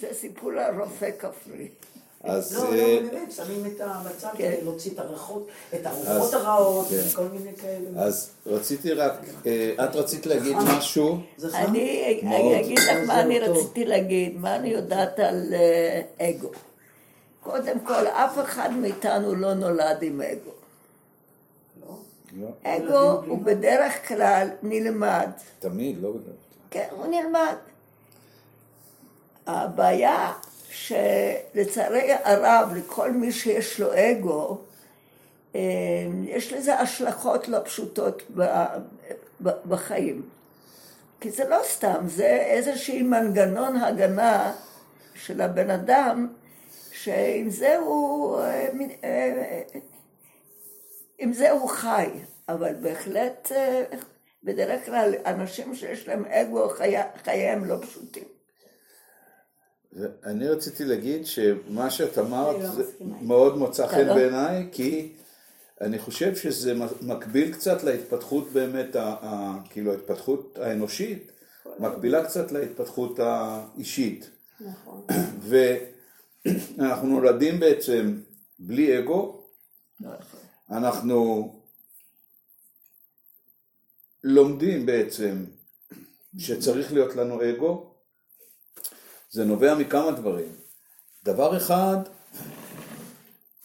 זה סיפור על רופא כפרי. אז... לא, אה, לא, באמת, שמים את המצב כן. כדי להוציא את הריחות, את הרוחות הרעות, כן. וכל מיני כאלה. אז רציתי רק, אה, את רצית להגיד נכון. משהו? אני אגיד לך מה אני. רציתי להגיד, מה אני יודעת על אה, אגו. קודם כל, אף אחד מאיתנו לא נולד עם אגו. לא? לא, אגו הוא בדרך כלל נלמד. תמיד, לא בדרך כלל. כן, הוא נלמד. הבעיה שלצערי הרב, לכל מי שיש לו אגו, אה, יש לזה השלכות לא פשוטות בחיים. כי זה לא סתם, זה איזשהי מנגנון הגנה של הבן אדם, שעם זה הוא, אה, אה, עם זה הוא חי. אבל בהחלט, בדרך כלל, אנשים שיש להם אגו, חי- חייהם לא פשוטים. אני רציתי להגיד שמה שאת אמרת לא. מאוד מוצא חן לא? בעיניי, כי אני חושב שזה מקביל קצת להתפתחות באמת, ה- ה- כאילו ההתפתחות האנושית, מקבילה קצת להתפתחות האישית. נכון. ואנחנו נולדים בעצם בלי אגו, אנחנו לומדים בעצם שצריך להיות לנו אגו, זה נובע מכמה דברים. דבר אחד,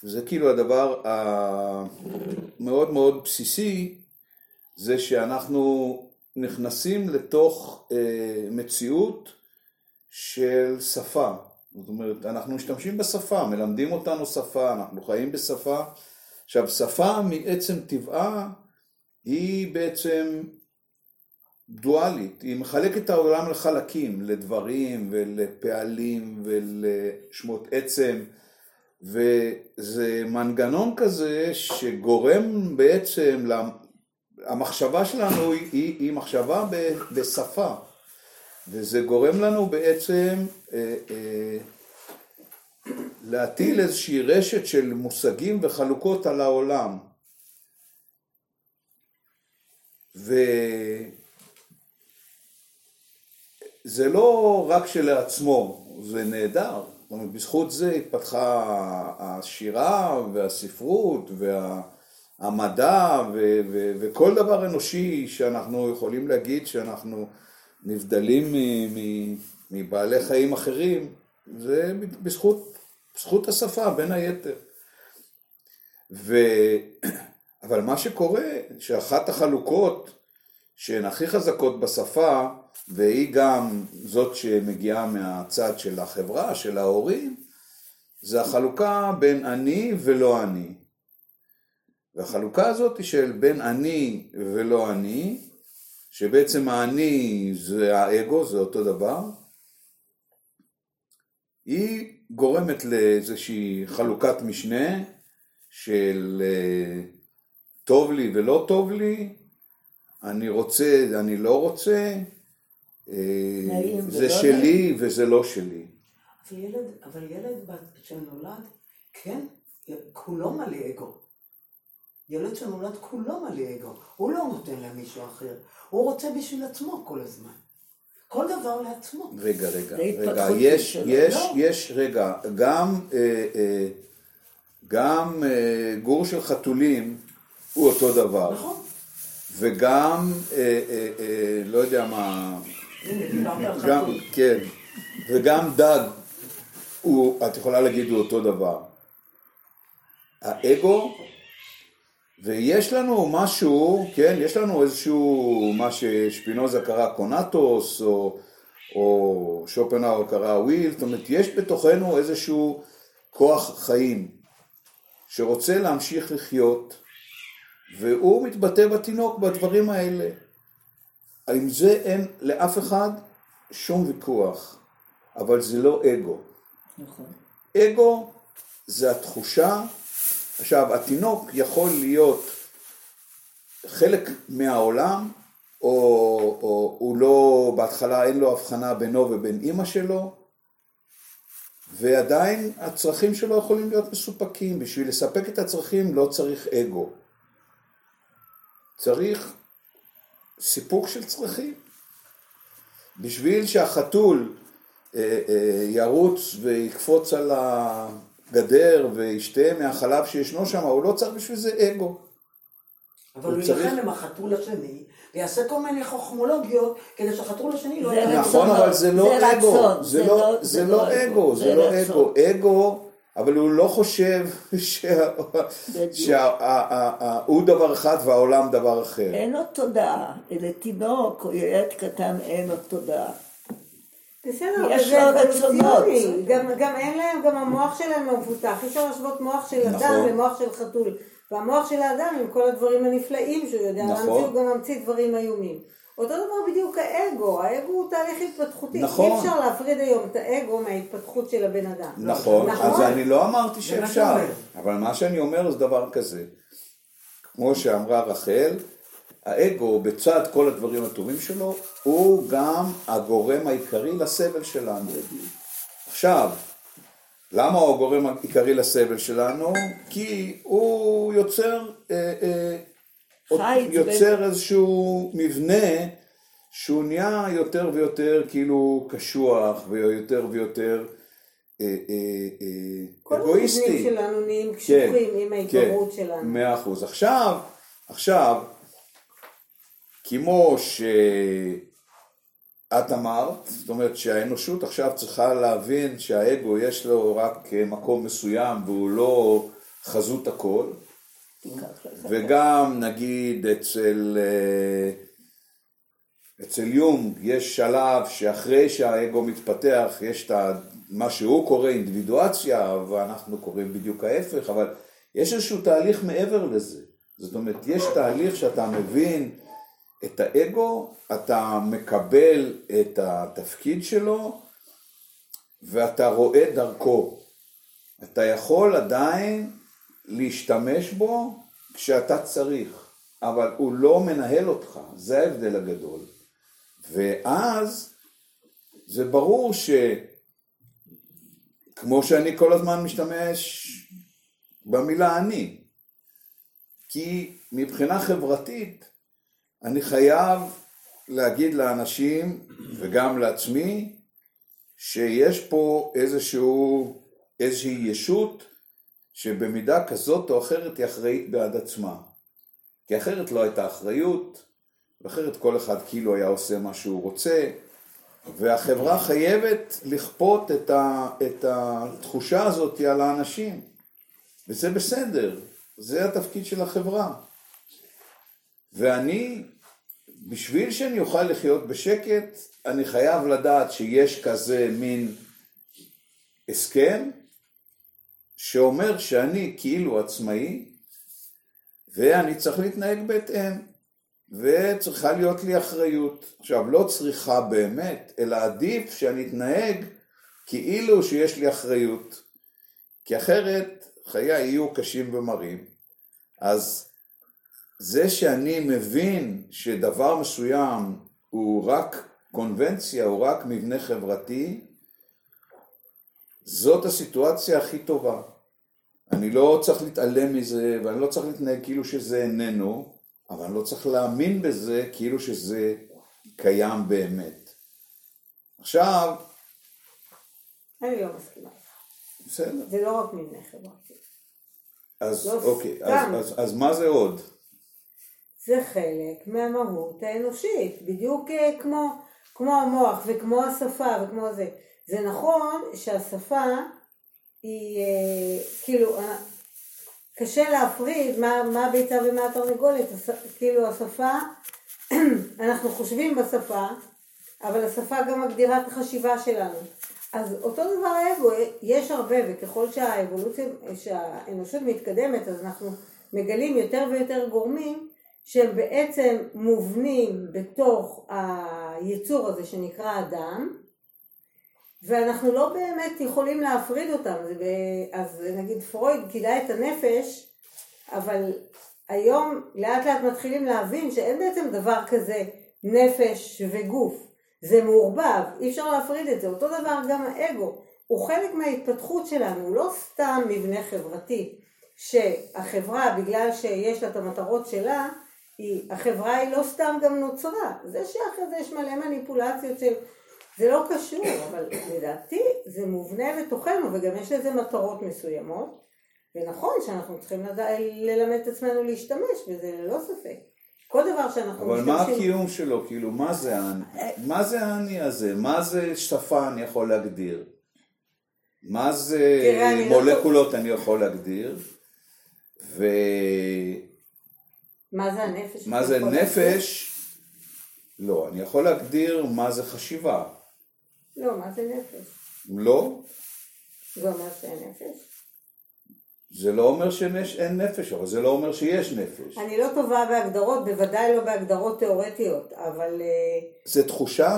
זה כאילו הדבר המאוד מאוד בסיסי, זה שאנחנו נכנסים לתוך אה, מציאות של שפה. זאת אומרת, אנחנו משתמשים בשפה, מלמדים אותנו שפה, אנחנו חיים בשפה. עכשיו, שפה מעצם טבעה היא בעצם דואלית, היא מחלקת את העולם לחלקים, לדברים ולפעלים ולשמות עצם, וזה מנגנון כזה שגורם בעצם, המחשבה שלנו היא, היא, היא מחשבה בשפה, וזה גורם לנו בעצם אה, אה, להטיל איזושהי רשת של מושגים וחלוקות על העולם. וזה לא רק שלעצמו, זה נהדר. זאת אומרת, בזכות זה התפתחה השירה והספרות והמדע וכל דבר אנושי שאנחנו יכולים להגיד שאנחנו נבדלים מבעלי חיים אחרים, זה בזכות, בזכות השפה בין היתר. ו... אבל מה שקורה, שאחת החלוקות שהן הכי חזקות בשפה, והיא גם זאת שמגיעה מהצד של החברה, של ההורים, זה החלוקה בין אני ולא אני. והחלוקה הזאת היא של בין אני ולא אני, שבעצם האני זה האגו, זה אותו דבר, היא גורמת לאיזושהי חלוקת משנה של אה, טוב לי ולא טוב לי, אני רוצה, אני לא רוצה, אה, זה שלי וזה לא שלי. אבל ילד, אבל ילד שנולד, כן, כולו מלא אגו. ילד שנולד כולו מלא אגו. הוא לא נותן למישהו אחר. הוא רוצה בשביל עצמו כל הזמן. כל דבר לעצמו. רגע, רגע, רגע, יש. יש, לא. יש, רגע, גם, אה, אה, גם גור של חתולים הוא אותו דבר, נכון? וגם, אה, אה, אה, לא יודע מה, גם. כן, וגם דג, הוא, את יכולה להגיד הוא אותו דבר. האגו, ויש לנו משהו, כן, יש לנו איזשהו, מה ששפינוזה קרא קונטוס, או, או שופנהאואר קרא וויל, זאת אומרת, יש בתוכנו איזשהו כוח חיים, שרוצה להמשיך לחיות, והוא מתבטא בתינוק בדברים האלה. עם זה אין לאף אחד שום ויכוח, אבל זה לא אגו. נכון. אגו זה התחושה, עכשיו התינוק יכול להיות חלק מהעולם, או, או הוא לא, בהתחלה אין לו הבחנה בינו ובין אימא שלו, ועדיין הצרכים שלו יכולים להיות מסופקים. בשביל לספק את הצרכים לא צריך אגו. צריך סיפוק של צרכים. בשביל שהחתול אה, אה, ירוץ ויקפוץ על הגדר וישתה מהחלב שישנו שם, הוא לא צריך בשביל זה אגו. אבל הוא צריך- ילחם עם החתול השני, ויעשה כל מיני חוכמולוגיות, כדי שהחתול השני לא. נכון, אבל זה לא זה אגו, זה לא- לא- זה לא לא אגו, אגו, זה לא. אגו, אגו, אבל הוא לא חושב שה- בדיוק. שה- ה- ה- ה- הוא דבר אחד והעולם דבר אחר. אין לו תודעה, לתינוק או ילד קטן אין לו תודעה. בסדר, יש אבל לו זה רצונות. גם, גם אין להם, גם המוח שלהם לא מפותח. אי אפשר להשוות מוח של אדם נכון. למוח של חתול. והמוח של האדם עם כל הדברים הנפלאים שהוא יודע נכון. להמציא, הוא גם ממציא דברים איומים. אותו דבר בדיוק האגו, האגו הוא תהליך התפתחותי. נכון. אי אפשר להפריד היום את האגו מההתפתחות של הבן אדם. נכון, נכון. אז אני לא אמרתי שאפשר. אבל מה שאני אומר זה דבר כזה, כמו שאמרה רחל, האגו בצד כל הדברים הטובים שלו, הוא גם הגורם העיקרי לסבל שלנו. עכשיו, למה הוא הגורם העיקרי לסבל שלנו? כי הוא יוצר, אה, אה, יוצר איזשהו מבנה שהוא נהיה יותר ויותר כאילו קשוח ויותר ויותר אה, אה, אה, כל המבנים אגואיסטי. שלנו נהיים קשוחים עם ההתעוררות כן, שלנו. מאה אחוז. עכשיו, עכשיו, כמו שאת אמרת, זאת אומרת שהאנושות עכשיו צריכה להבין שהאגו יש לו רק מקום מסוים והוא לא חזות הכל. וגם נגיד אצל, אה, אצל יונג יש שלב שאחרי שהאגו מתפתח יש את מה שהוא קורא אינדיבידואציה ואנחנו קוראים בדיוק ההפך, אבל יש איזשהו תהליך מעבר לזה. זאת אומרת, יש תהליך שאתה מבין את האגו, אתה מקבל את התפקיד שלו ואתה רואה דרכו. אתה יכול עדיין להשתמש בו כשאתה צריך, אבל הוא לא מנהל אותך, זה ההבדל הגדול. ואז זה ברור ש... כמו שאני כל הזמן משתמש במילה אני, כי מבחינה חברתית אני חייב להגיד לאנשים וגם לעצמי שיש פה איזשהו, איזושהי ישות שבמידה כזאת או אחרת היא אחראית בעד עצמה. כי אחרת לא הייתה אחריות, ואחרת כל אחד כאילו היה עושה מה שהוא רוצה, והחברה חייבת לכפות את, ה, את התחושה הזאת על האנשים, וזה בסדר, זה התפקיד של החברה. ואני, בשביל שאני אוכל לחיות בשקט, אני חייב לדעת שיש כזה מין הסכם, שאומר שאני כאילו עצמאי, ואני צריך להתנהג בהתאם, וצריכה להיות לי אחריות. עכשיו, לא צריכה באמת, אלא עדיף שאני אתנהג כאילו שיש לי אחריות, כי אחרת חיי יהיו קשים ומרים. אז זה שאני מבין שדבר מסוים הוא רק קונבנציה, הוא רק מבנה חברתי, זאת הסיטואציה הכי טובה. אני לא צריך להתעלם מזה, ואני לא צריך להתנהג כאילו שזה איננו, אבל אני לא צריך להאמין בזה כאילו שזה קיים באמת. עכשיו, אני לא מסכימה. בסדר, זה לא רק מבנה חברתי. אז לא אוקיי. אז, אז, אז מה זה עוד? זה חלק מהמהות האנושית, בדיוק אה, כמו, כמו המוח וכמו השפה וכמו זה. זה נכון שהשפה היא אה, כאילו, אה, קשה להפריד מה, מה הביצה ומה התרנגולת, כאילו השפה, אנחנו חושבים בשפה, אבל השפה גם מגדירה את החשיבה שלנו. אז אותו דבר האגו, יש הרבה, וככל שהאבולוציה, שהאנושות מתקדמת, אז אנחנו מגלים יותר ויותר גורמים שהם בעצם מובנים בתוך היצור הזה שנקרא אדם, ואנחנו לא באמת יכולים להפריד אותם. אז נגיד פרויד גילה את הנפש, אבל היום לאט לאט מתחילים להבין שאין בעצם דבר כזה נפש וגוף. זה מעורבב, אי אפשר להפריד את זה. אותו דבר גם האגו, הוא חלק מההתפתחות שלנו, הוא לא סתם מבנה חברתי, שהחברה, בגלל שיש לה את המטרות שלה, היא, החברה היא לא סתם גם נוצרה. זה שאחרי זה יש מלא מניפולציות של זה לא קשור, אבל לדעתי זה מובנה בתוכנו, וגם יש לזה מטרות מסוימות, ונכון שאנחנו צריכים לדע, ללמד את עצמנו להשתמש בזה, ללא ספק. כל דבר שאנחנו אבל מה משתמשים... הקיום שלו? כאילו, מה זה האני? מה זה האני הזה? מה זה שפה אני יכול להגדיר? מה זה תראה, אני לא- מולקולות אני יכול להגדיר? ומה מה זה הנפש? זה יכול להגדיר? נפש? לא, אני יכול להגדיר מה זה חשיבה. לא, מה זה נפש? לא, זה אומר שאין נפש? זה לא אומר שאין נפש, אבל זה לא אומר שיש נפש. אני לא טובה בהגדרות, בוודאי לא בהגדרות תיאורטיות, אבל אה, זה תחושה?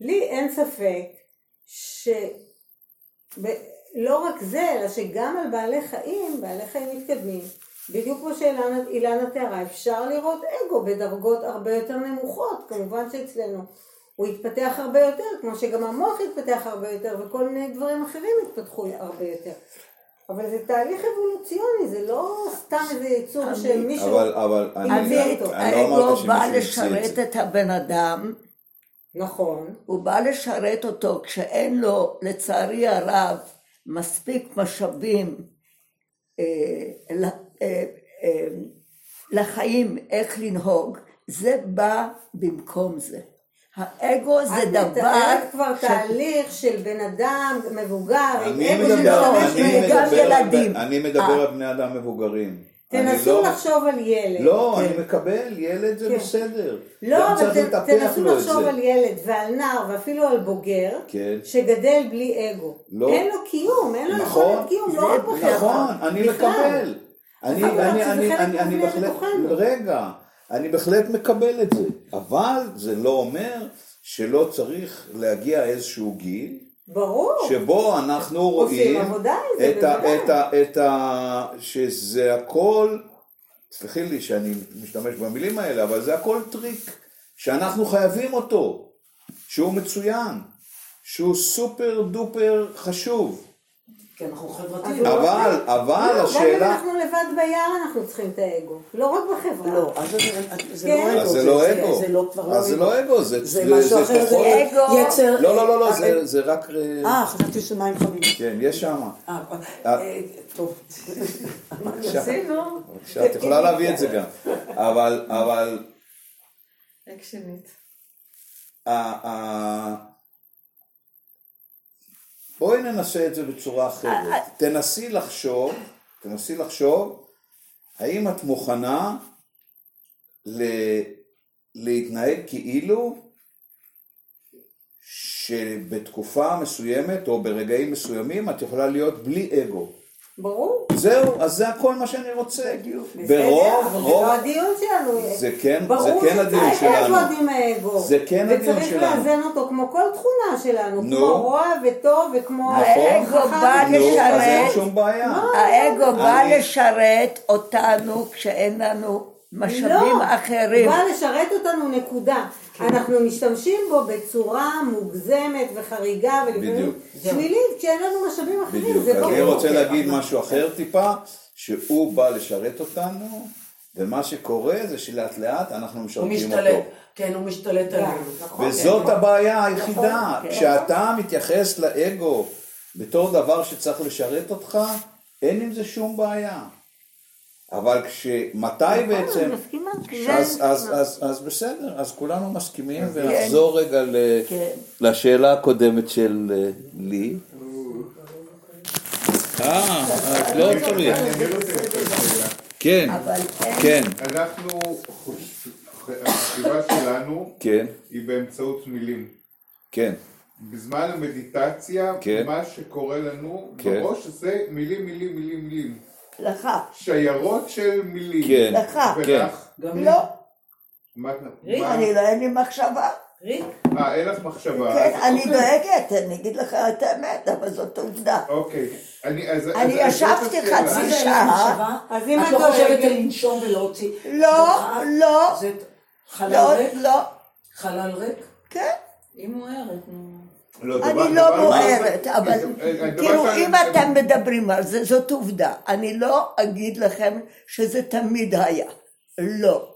לי אין ספק ש... לא רק זה, אלא שגם על בעלי חיים, בעלי חיים מתקדמים, בדיוק כמו שאילנה תיארה, אפשר לראות אגו בדרגות הרבה יותר נמוכות, כמובן שאצלנו הוא יתפתח הרבה יותר, כמו שגם המוח יתפתח הרבה יותר, וכל מיני דברים אחרים יתפתחו הרבה יותר. אבל זה תהליך אבולוציוני, זה לא סתם איזה יצור שמישהו... אבל, אבל, אני, הביא אני, אותו. אני לא אמרתי האגו שמישהו בא המציא לשרת. את הבן אדם, נכון, הוא בא לשרת אותו כשאין לו, לצערי הרב, מספיק משאבים אה, ל- אה, אה, לחיים איך לנהוג, זה בא במקום זה. האגו זה את דבר... מתארת כבר ש- תהליך של בן אדם מבוגר, אגו מדבר, שמשתמש מדבר, ילדים. אני מדבר אה. על בני אדם מבוגרים. תנסו לא- לחשוב על ילד. לא, כן. אני מקבל, ילד זה כן. בסדר. לא, גם אבל ת- תנסו את לחשוב. על ילד ועל נער ואפילו על בוגר, כן. שגדל בלי אגו. לא. אין לו קיום, אין לו נכון, יכולת קיום, זה לא רק בחברה. נכון, אני בכלל. מקבל. אני, אבל אני, אני, אני, אני בהחלט. רגע, אני בהחלט מקבל את זה, אבל זה לא אומר שלא צריך להגיע איזשהו גיל, ברור. שבו אנחנו רואים עבודה את ה. את ה, את ה, שזה הכל, סלחי לי שאני משתמש במילים האלה, אבל זה הכל טריק שאנחנו חייבים אותו, שהוא מצוין, שהוא super duper חשוב, כי אנחנו חברתיים. לא- אבל, אבל לא, גם אם השאלה, אנחנו לבד ביער אנחנו צריכים את האגו. לא רק בחברה. לא, אז זה- זה. לא אז אגו. זה לא אגו, זה לא כבר לא אז זה לא אגו, זה זה זה- משהו זה אחר, זה אגו. יצר... לא, לא, לא, לא, אה, זה- זה רק, אה, אה, חשבתי שמים חמים. כן, יש שם, אה, אה. אה, טוב. בבקשה, עשינו. בבקשה, את יכולה להביא את זה גם, אבל, אבל, אקשנית. בואי ננסה את זה בצורה אחרת. אה, תנסי לחשוב, תנסי לחשוב, האם את מוכנה ל- להתנהג כאילו שבתקופה מסוימת או ברגעים מסוימים את יכולה להיות בלי אגו. ברור. זהו, אז זה הכל מה שאני רוצה. בסדר, ברוב, אבל זה רוב, לא הדיון שלנו. זה כן, זה ברור כן הדיון שצריך שלנו. לעבוד עם האגו. זה כן הדיון וצריך שלנו. לאזן אותו כמו כל תכונה שלנו. נו. כמו רוע וטוב וכמו... האגו חכם. בא נו, אז אין לשרת, שום בעיה. האגו בא אני- לשרת אותנו כשאין לנו משאבים לא, אחרים. הוא בא לשרת אותנו נקודה. אנחנו משתמשים בו בצורה מוגזמת וחריגה ולפעמים. שלילית כשאין לנו משאבים אחרים. בדיוק, זה אז אני ברור. רוצה להגיד משהו אחר טיפה, שהוא בא לשרת אותנו, ומה שקורה זה שלאט לאט אנחנו הוא משרתים משתלט. אותו. כן, הוא משתלט עלינו. נכון. וזאת הבעיה היחידה, כן. כשאתה מתייחס לאגו בתור דבר שצריך לשרת אותך, אין עם זה שום בעיה. אבל כשמתי בעצם, אני מסכימה. אז, זה- אז, אז, אז בסדר, אז כולנו מסכימים, ונחזור רגע כן. לשאלה הקודמת של אה, לי. אה, אז לא צריך. רוצה לשאול שאלה. כן, כן, אנחנו, החשיבה שלנו כן, היא באמצעות מילים. כן, בזמן המדיטציה, כן. מה שקורה לנו כן. בראש זה מילים, מילים, מילים, מילים. לך, שיירות של מילים. כן, לך. ולך, גם לי. לא, מה, אני לא, אין לי מחשבה. ריק, אה, אין לך מחשבה. כן, אני. דואגת, אני אגיד לך את האמת, אבל זאת עובדה. אוקיי. אני, ישבתי. חצי שעה. אז אם את לא חושבת על לנשום ולהוציא. לא, לא, זה חלל לא, ריק? לא, חלל ריק? כן. היא מוארת, נו. לא, דבר- אני לא בוערת, דבר- אבל דבר- דבר תראו, אם אתם מדברים על זה, זאת עובדה. אני לא אגיד לכם שזה תמיד היה. לא.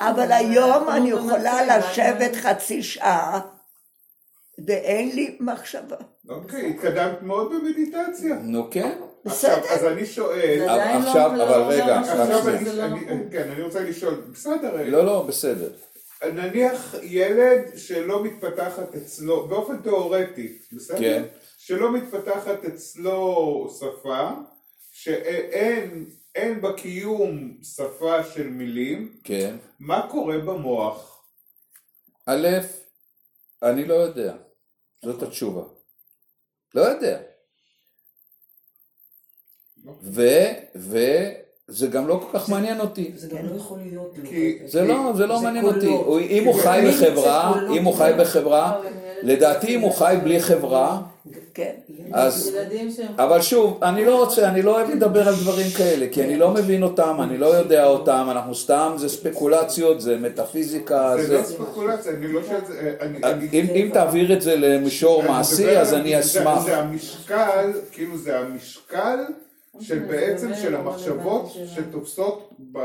אבל היום אני יכולה לשבת חצי שעה ואין לי מחשבה. אוקיי, התקדמת מאוד במדיטציה. נו כן. בסדר. אז אני שואל, לא- עכשיו, לא אבל רגע, עכשיו לא נכון. כן, אני רוצה לשאול, בסדר, לא, לא, בסדר. נניח ילד שלא מתפתחת אצלו, באופן תיאורטי, בסדר? כן. שלא מתפתחת אצלו שפה, שאין אין בקיום שפה של מילים, כן. מה קורה במוח? א', אני לא יודע. זאת התשובה. לא יודע. ו, וזה גם לא כל כך מעניין אותי. זה גם לא יכול להיות. כי- זה לא, זה לא זה מעניין. אותי. הוא- אם הוא זה חי בחברה, זה. אם הוא חי בחברה, לדעתי אם הוא חי בלי חברה, כן. אז... אבל שוב, אני לא רוצה, אני לא אוהב לדבר על דברים כאלה, כי אני לא מבין אותם, אני לא יודע אותם, אנחנו סתם, זה ספקולציות, זה מטאפיזיקה, זה זה... לא ספקולציה, אני לא שואל, זה- אני... אני- אם אם תעביר את זה למישור מעשי, אז אני זה- אשמח. זה המשקל, כאילו זה המשקל של בעצם של לא המחשבות שתופסות ב-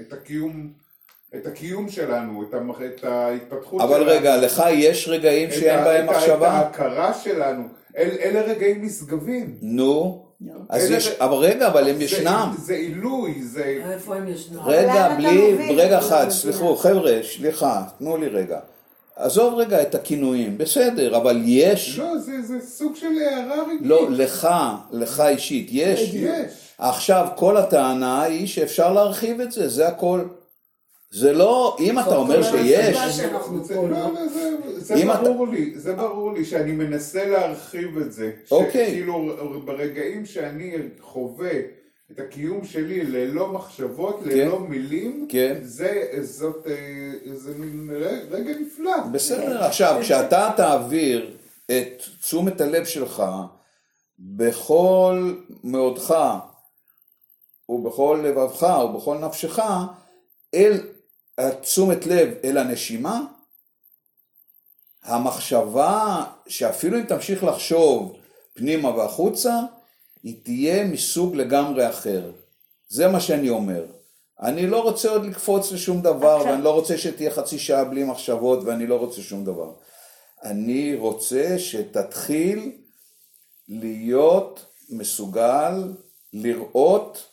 את הקיום, את הקיום שלנו, את המח- את ההתפתחות אבל שלנו. רגע, לך יש רגעים שאין בהם את ה- את מחשבה? ההכרה שלנו, אל- אלה רגעים נשגבים. נו. אז יש, אבל רגע, אבל הם זה- ישנם. זה עילוי, זה... איפה הם ישנם? רגע, בלי? רגע אחד. סליחו, חבר'ה, סליחה, תנו לי רגע. עזוב רגע את הכינויים, בסדר, אבל יש, לא, זה זה סוג של הערה רגעית. לא, לך, לך אישית, יש. יש. עכשיו, כל הטענה היא שאפשר להרחיב את זה, זה הכל. זה לא, אם אתה אומר שיש, זה- ברור לי, זה ברור לי שאני מנסה להרחיב את זה. אוקיי. שכאילו ברגעים שאני חווה את הקיום שלי ללא מחשבות, ללא מילים, כן. זה זאת, אה, זה מין רגע נפלא. בסדר, עכשיו, כשאתה תעביר את תשומת הלב שלך בכל מאודך ובכל לבבך ובכל נפשך אל תשומת לב אל הנשימה, המחשבה שאפילו אם תמשיך לחשוב פנימה והחוצה, היא תהיה מסוג לגמרי אחר. זה מה שאני אומר. אני לא רוצה עוד לקפוץ לשום דבר, עכשיו- ואני לא רוצה שתהיה חצי שעה בלי מחשבות, ואני לא רוצה שום דבר. אני רוצה שתתחיל להיות מסוגל לראות,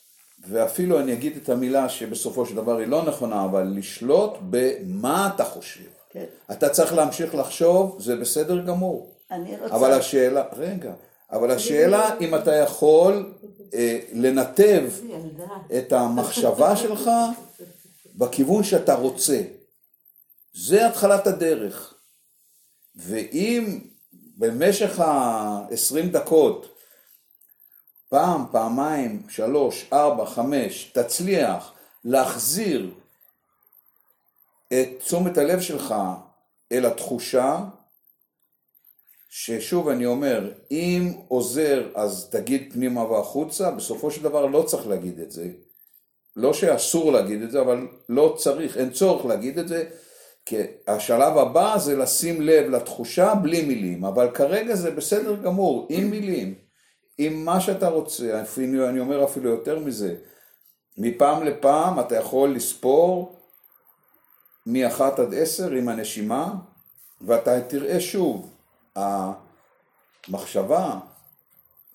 ואפילו אני אגיד את המילה שבסופו של דבר היא לא נכונה, אבל לשלוט במה אתה חושב. כן. אתה צריך להמשיך לחשוב, זה בסדר גמור. אני רוצה... אבל השאלה, רגע, אבל השאלה אם אתה יכול אה, לנתב. את המחשבה שלך בכיוון שאתה רוצה. זה התחלת הדרך. ואם במשך ה-20 דקות, פעם, פעמיים, שלוש, ארבע, חמש, תצליח להחזיר את תשומת הלב שלך אל התחושה, ששוב אני אומר, אם עוזר אז תגיד פנימה והחוצה, בסופו של דבר לא צריך להגיד את זה. לא שאסור להגיד את זה, אבל לא צריך, אין צורך להגיד את זה, כי השלב הבא זה לשים לב לתחושה בלי מילים, אבל כרגע זה בסדר גמור, עם מילים, עם מה שאתה רוצה, אפילו, אני אומר אפילו יותר מזה, מפעם לפעם אתה יכול לספור מאחת עד עשר עם הנשימה, ואתה תראה שוב, המחשבה,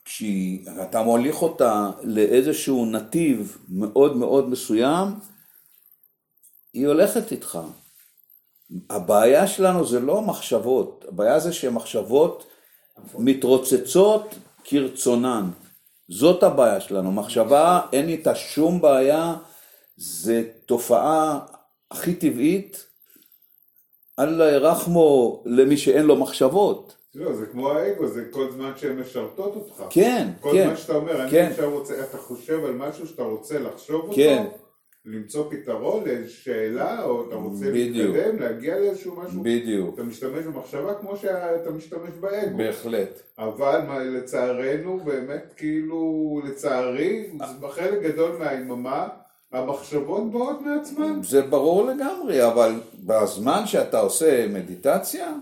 כשאתה מוליך אותה לאיזשהו נתיב מאוד מאוד מסוים, היא הולכת איתך. הבעיה שלנו זה לא מחשבות, הבעיה זה שמחשבות מתרוצצות כרצונן. זאת הבעיה שלנו. מחשבה, אין איתה שום בעיה, זה תופעה הכי טבעית. אללה ירחמו למי שאין לו מחשבות. לא, זה כמו האגו, זה כל זמן שהן משרתות אותך. כן, כל כן, זמן שאתה אומר, אני כן. עכשיו רוצה, אתה חושב על משהו שאתה רוצה לחשוב אותו, כן. למצוא פתרון לאיזו שאלה, או אתה רוצה בדיוק. להתקדם, להגיע לאיזשהו משהו, בדיוק, אתה משתמש במחשבה כמו שאתה משתמש באגו. בהחלט. אבל מה, לצערנו, באמת, כאילו, לצערי, בחלק גדול מהיממה, המחשבות באות מעצמן. זה ברור לגמרי, אבל בזמן שאתה עושה מדיטציה,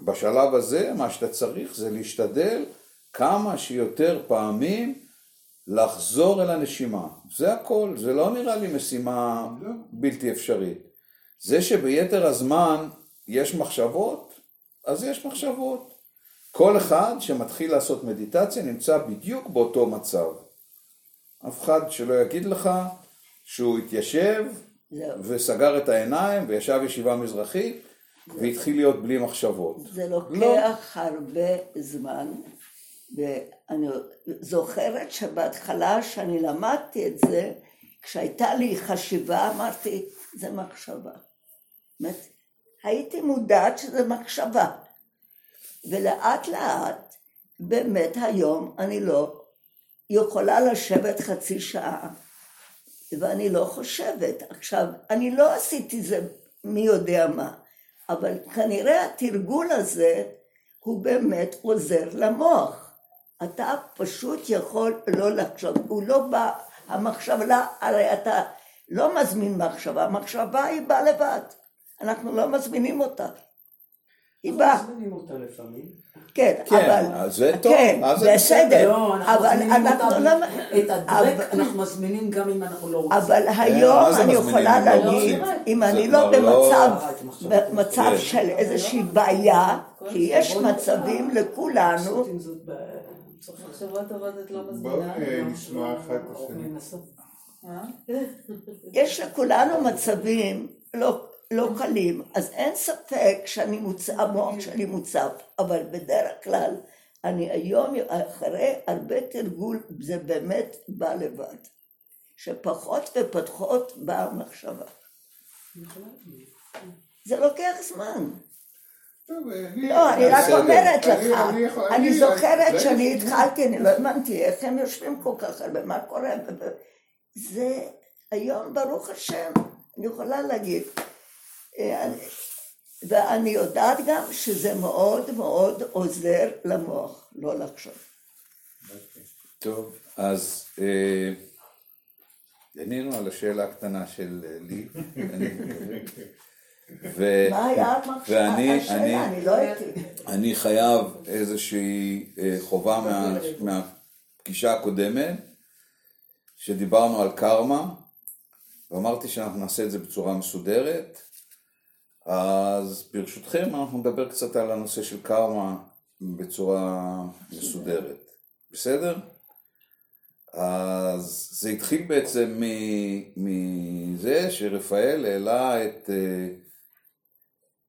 בשלב הזה, מה שאתה צריך זה להשתדל כמה שיותר פעמים לחזור אל הנשימה. זה הכל, זה לא נראה לי משימה לא. בלתי אפשרית. זה שביתר הזמן יש מחשבות, אז יש מחשבות. כל אחד שמתחיל לעשות מדיטציה נמצא בדיוק באותו מצב. אף אחד שלא יגיד לך שהוא התיישב זהו. וסגר את העיניים וישב ישיבה מזרחית והתחיל להיות בלי מחשבות. זה לא. לוקח הרבה זמן, ואני זוכרת שבהתחלה שאני למדתי את זה, כשהייתה לי חשיבה אמרתי, זה מחשבה. אומרת, הייתי מודעת שזה מחשבה. ולאט לאט, באמת היום אני לא יכולה לשבת חצי שעה, ואני לא חושבת. עכשיו, אני לא עשיתי זה מי יודע מה, אבל כנראה התרגול הזה הוא באמת עוזר למוח. אתה פשוט יכול לא לחשוב, הוא לא בא, המחשבה, הרי אתה לא מזמין מחשבה, המחשבה היא באה לבד, אנחנו לא מזמינים אותה. היא באה, מזמינים אותה לפעמים. כן, כן, אבל, אז זה טוב, כן, זה בסדר, לא, אנחנו אבל מזמינים אנחנו אותה, לא, את הדרק אנחנו מזמינים גם אם אנחנו לא רוצים. אבל מה היום אני יכולה אם לא להגיד? אם אני לא לא- במצב, במצב כן. של איזושהי בעיה, כי יש מצבים לכולנו. אה, נשמע. אה? יש לכולנו מצבים לא, לא קלים, אז אין ספק שאני מוצ... המוח שלי מוצף, אבל בדרך כלל אני היום, אחרי הרבה תרגול, זה באמת בא לבד. שפחות ופחות באה המחשבה. זה לוקח זמן. טוב, לא, אני רק בסדר. אומרת אני- לך, אני אני אני- זוכרת שאני. התחלתי, אני לא האמנתי איך הם יושבים כל כך הרבה, מה קורה? זה היום, ברוך השם, אני יכולה להגיד. אה, אני- ואני יודעת גם שזה מאוד מאוד עוזר למוח, לא לחשוב. טוב, אז אה, ענינו על השאלה הקטנה של אה, לי. אני. ו- מה היה? ואני- אני- השאלה, אני לא הייתי. אני חייב איזושהי אה, חובה מה, מהפגישה הקודמת, שדיברנו על קרמה, ואמרתי שאנחנו נעשה את זה בצורה מסודרת, אז ברשותכם אנחנו נדבר קצת על הנושא של קרמה בצורה מסודרת, בסדר? אז זה התחיל בעצם מזה שרפאל העלה את, אה,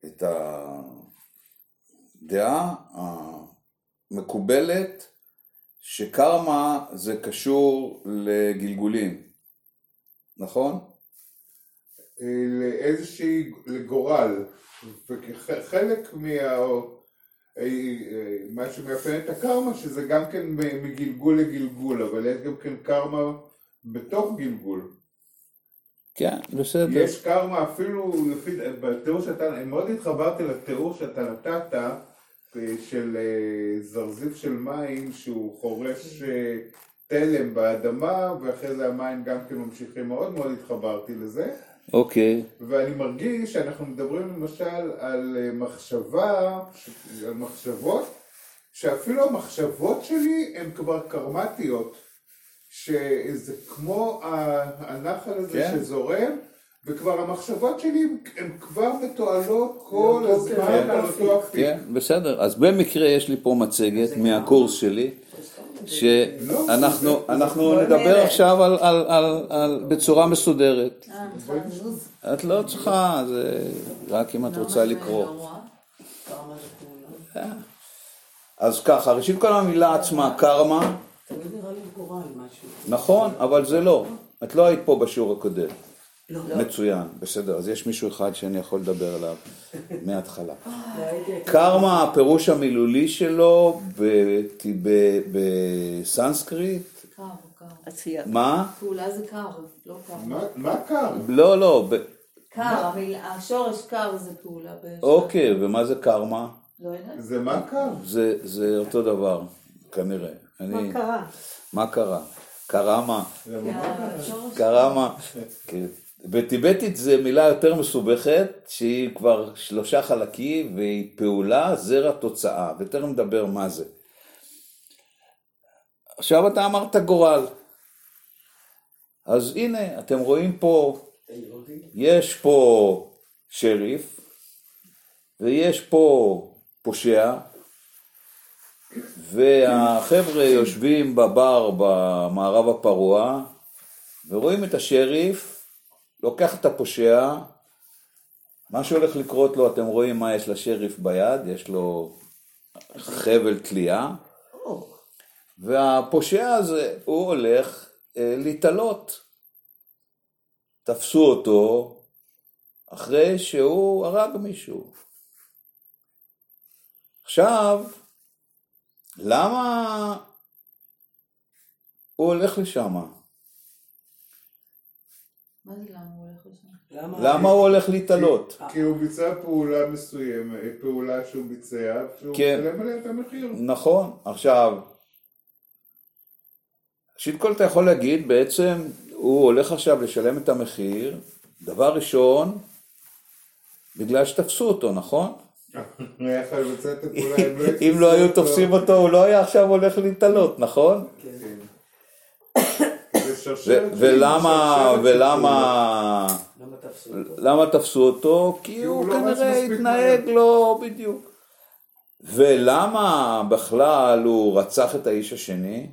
את הדעה המקובלת שקרמה זה קשור לגלגולים, נכון? לאיזושהי, לגורל, וחלק מה... מה שמאפיין את הקרמה, שזה גם כן מגלגול לגלגול, אבל יש גם כן קרמה בתוך גלגול. כן, בסדר. יש קרמה אפילו, לפי, בתיאור שאתה, מאוד התחברתי לתיאור שאתה נתת, אה, של אה, זרזיף של מים שהוא חורש אה, תלם באדמה, ואחרי זה המים גם כן ממשיכים, מאוד מאוד התחברתי לזה. אוקיי, ואני מרגיש שאנחנו מדברים למשל על אה, מחשבה, על מחשבות, שאפילו המחשבות שלי הן כבר קרמטיות, שזה כמו הנחל הזה כן. שזורם, וכבר המחשבות שלי הן כבר מתועלות כל הזמן כן. על אותו אפיק. כן, בסדר. אז במקרה יש לי פה מצגת מהקורס שלי, שאנחנו אנחנו נדבר עכשיו על- על- על- על- בצורה מסודרת. אה. את לא צריכה, זה רק אם את רוצה לקרוא. זה פעולה. אז ככה, ראשית כל המילה עצמה, קרמה. נכון, אבל זה לא. את לא היית פה בשיעור הקודם. לא. מצוין, בסדר, אז יש מישהו אחד שאני יכול לדבר עליו מההתחלה. לא הייתי... קרמה, הפירוש המילולי שלו בסנסקריט, קר. עשייה. מה? פעולה זה קר, לא קר. מה- קר? לא, לא, קר, השורש קר זה פעולה. אוקיי, ומה זה קרמה? לא יודעת. זה מה קר? זה, זה אותו דבר, כנראה. מה קרה? מה קרה? קרה מה? כי השורש- קרה מה? כן. בטיבטית זה מילה יותר מסובכת, שהיא כבר שלושה חלקים, והיא פעולה, זרע, תוצאה, ותכף נדבר מה זה. עכשיו אתה אמרת גורל. אז הנה, אתם רואים פה, יש פה שריף, ויש פה פושע, והחבר'ה יושבים בבר במערב הפרוע, ורואים את השריף, לוקח את הפושע, מה שהולך לקרות לו, אתם רואים מה יש לשריף ביד, יש לו חבל תלייה, והפושע הזה, הוא הולך אה, להתעלות. תפסו אותו אחרי שהוא הרג מישהו. עכשיו, למה הוא הולך לשם? מה זה למה הוא הולך לשם? למה הוא הולך להתעלות? כי הוא ביצע פעולה מסוימת, פעולה שהוא ביצע, שהוא כן. משלם עליה את המחיר. נכון, עכשיו, ראשית כל אתה יכול להגיד, בעצם הוא הולך עכשיו לשלם את המחיר, דבר ראשון, בגלל שתפסו אותו, נכון? אם לא היו. תופסים אותו, הוא לא היה עכשיו הולך להתעלות, נכון? כן. שרשרת ולמה, ולמה, למה תפסו אותו? כי הוא לא כנראה התנהג מהר. לא בדיוק. ולמה בכלל הוא רצח את האיש השני?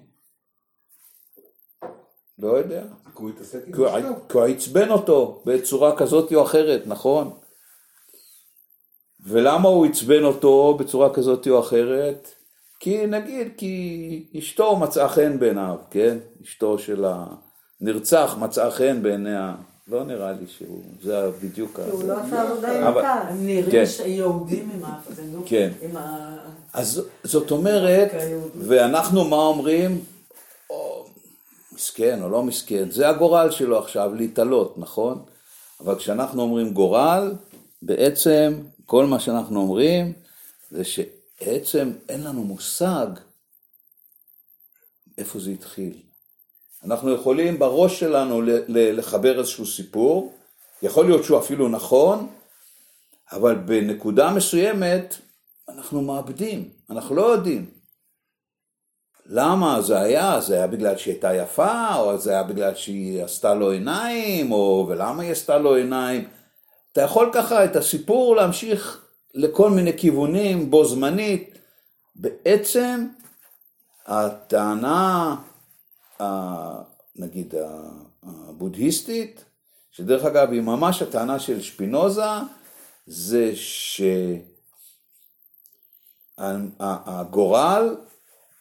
לא יודע. כי הוא התעסק עם אשתו. כי הוא עצבן אותו בצורה כזאת או אחרת, נכון? ולמה הוא עצבן אותו בצורה כזאת או אחרת? כי נגיד, כי אשתו מצאה חן בעיניו, כן? אשתו של הנרצח מצאה חן בעיניה. לא נראה לי שהוא, זה בדיוק ה... הוא לא עשה עבודה עם הכעס. הם נראים כן. שיהודים עם לא... כן. אז זאת אומרת, ואנחנו מה אומרים? או, מסכן או לא מסכן, זה הגורל שלו עכשיו, להתעלות, נכון? אבל כשאנחנו אומרים גורל, בעצם כל מה שאנחנו אומרים זה שבעצם אין לנו מושג איפה זה התחיל. אנחנו יכולים בראש שלנו לחבר איזשהו סיפור, יכול להיות שהוא אפילו נכון, אבל בנקודה מסוימת אנחנו מאבדים, אנחנו לא יודעים. למה זה היה? זה היה בגלל שהיא הייתה יפה, או זה היה בגלל שהיא עשתה לו עיניים, או ולמה היא עשתה לו עיניים? אתה יכול ככה את הסיפור להמשיך לכל מיני כיוונים בו זמנית. בעצם הטענה, נגיד הבודהיסטית, שדרך אגב היא ממש הטענה של שפינוזה, זה שהגורל,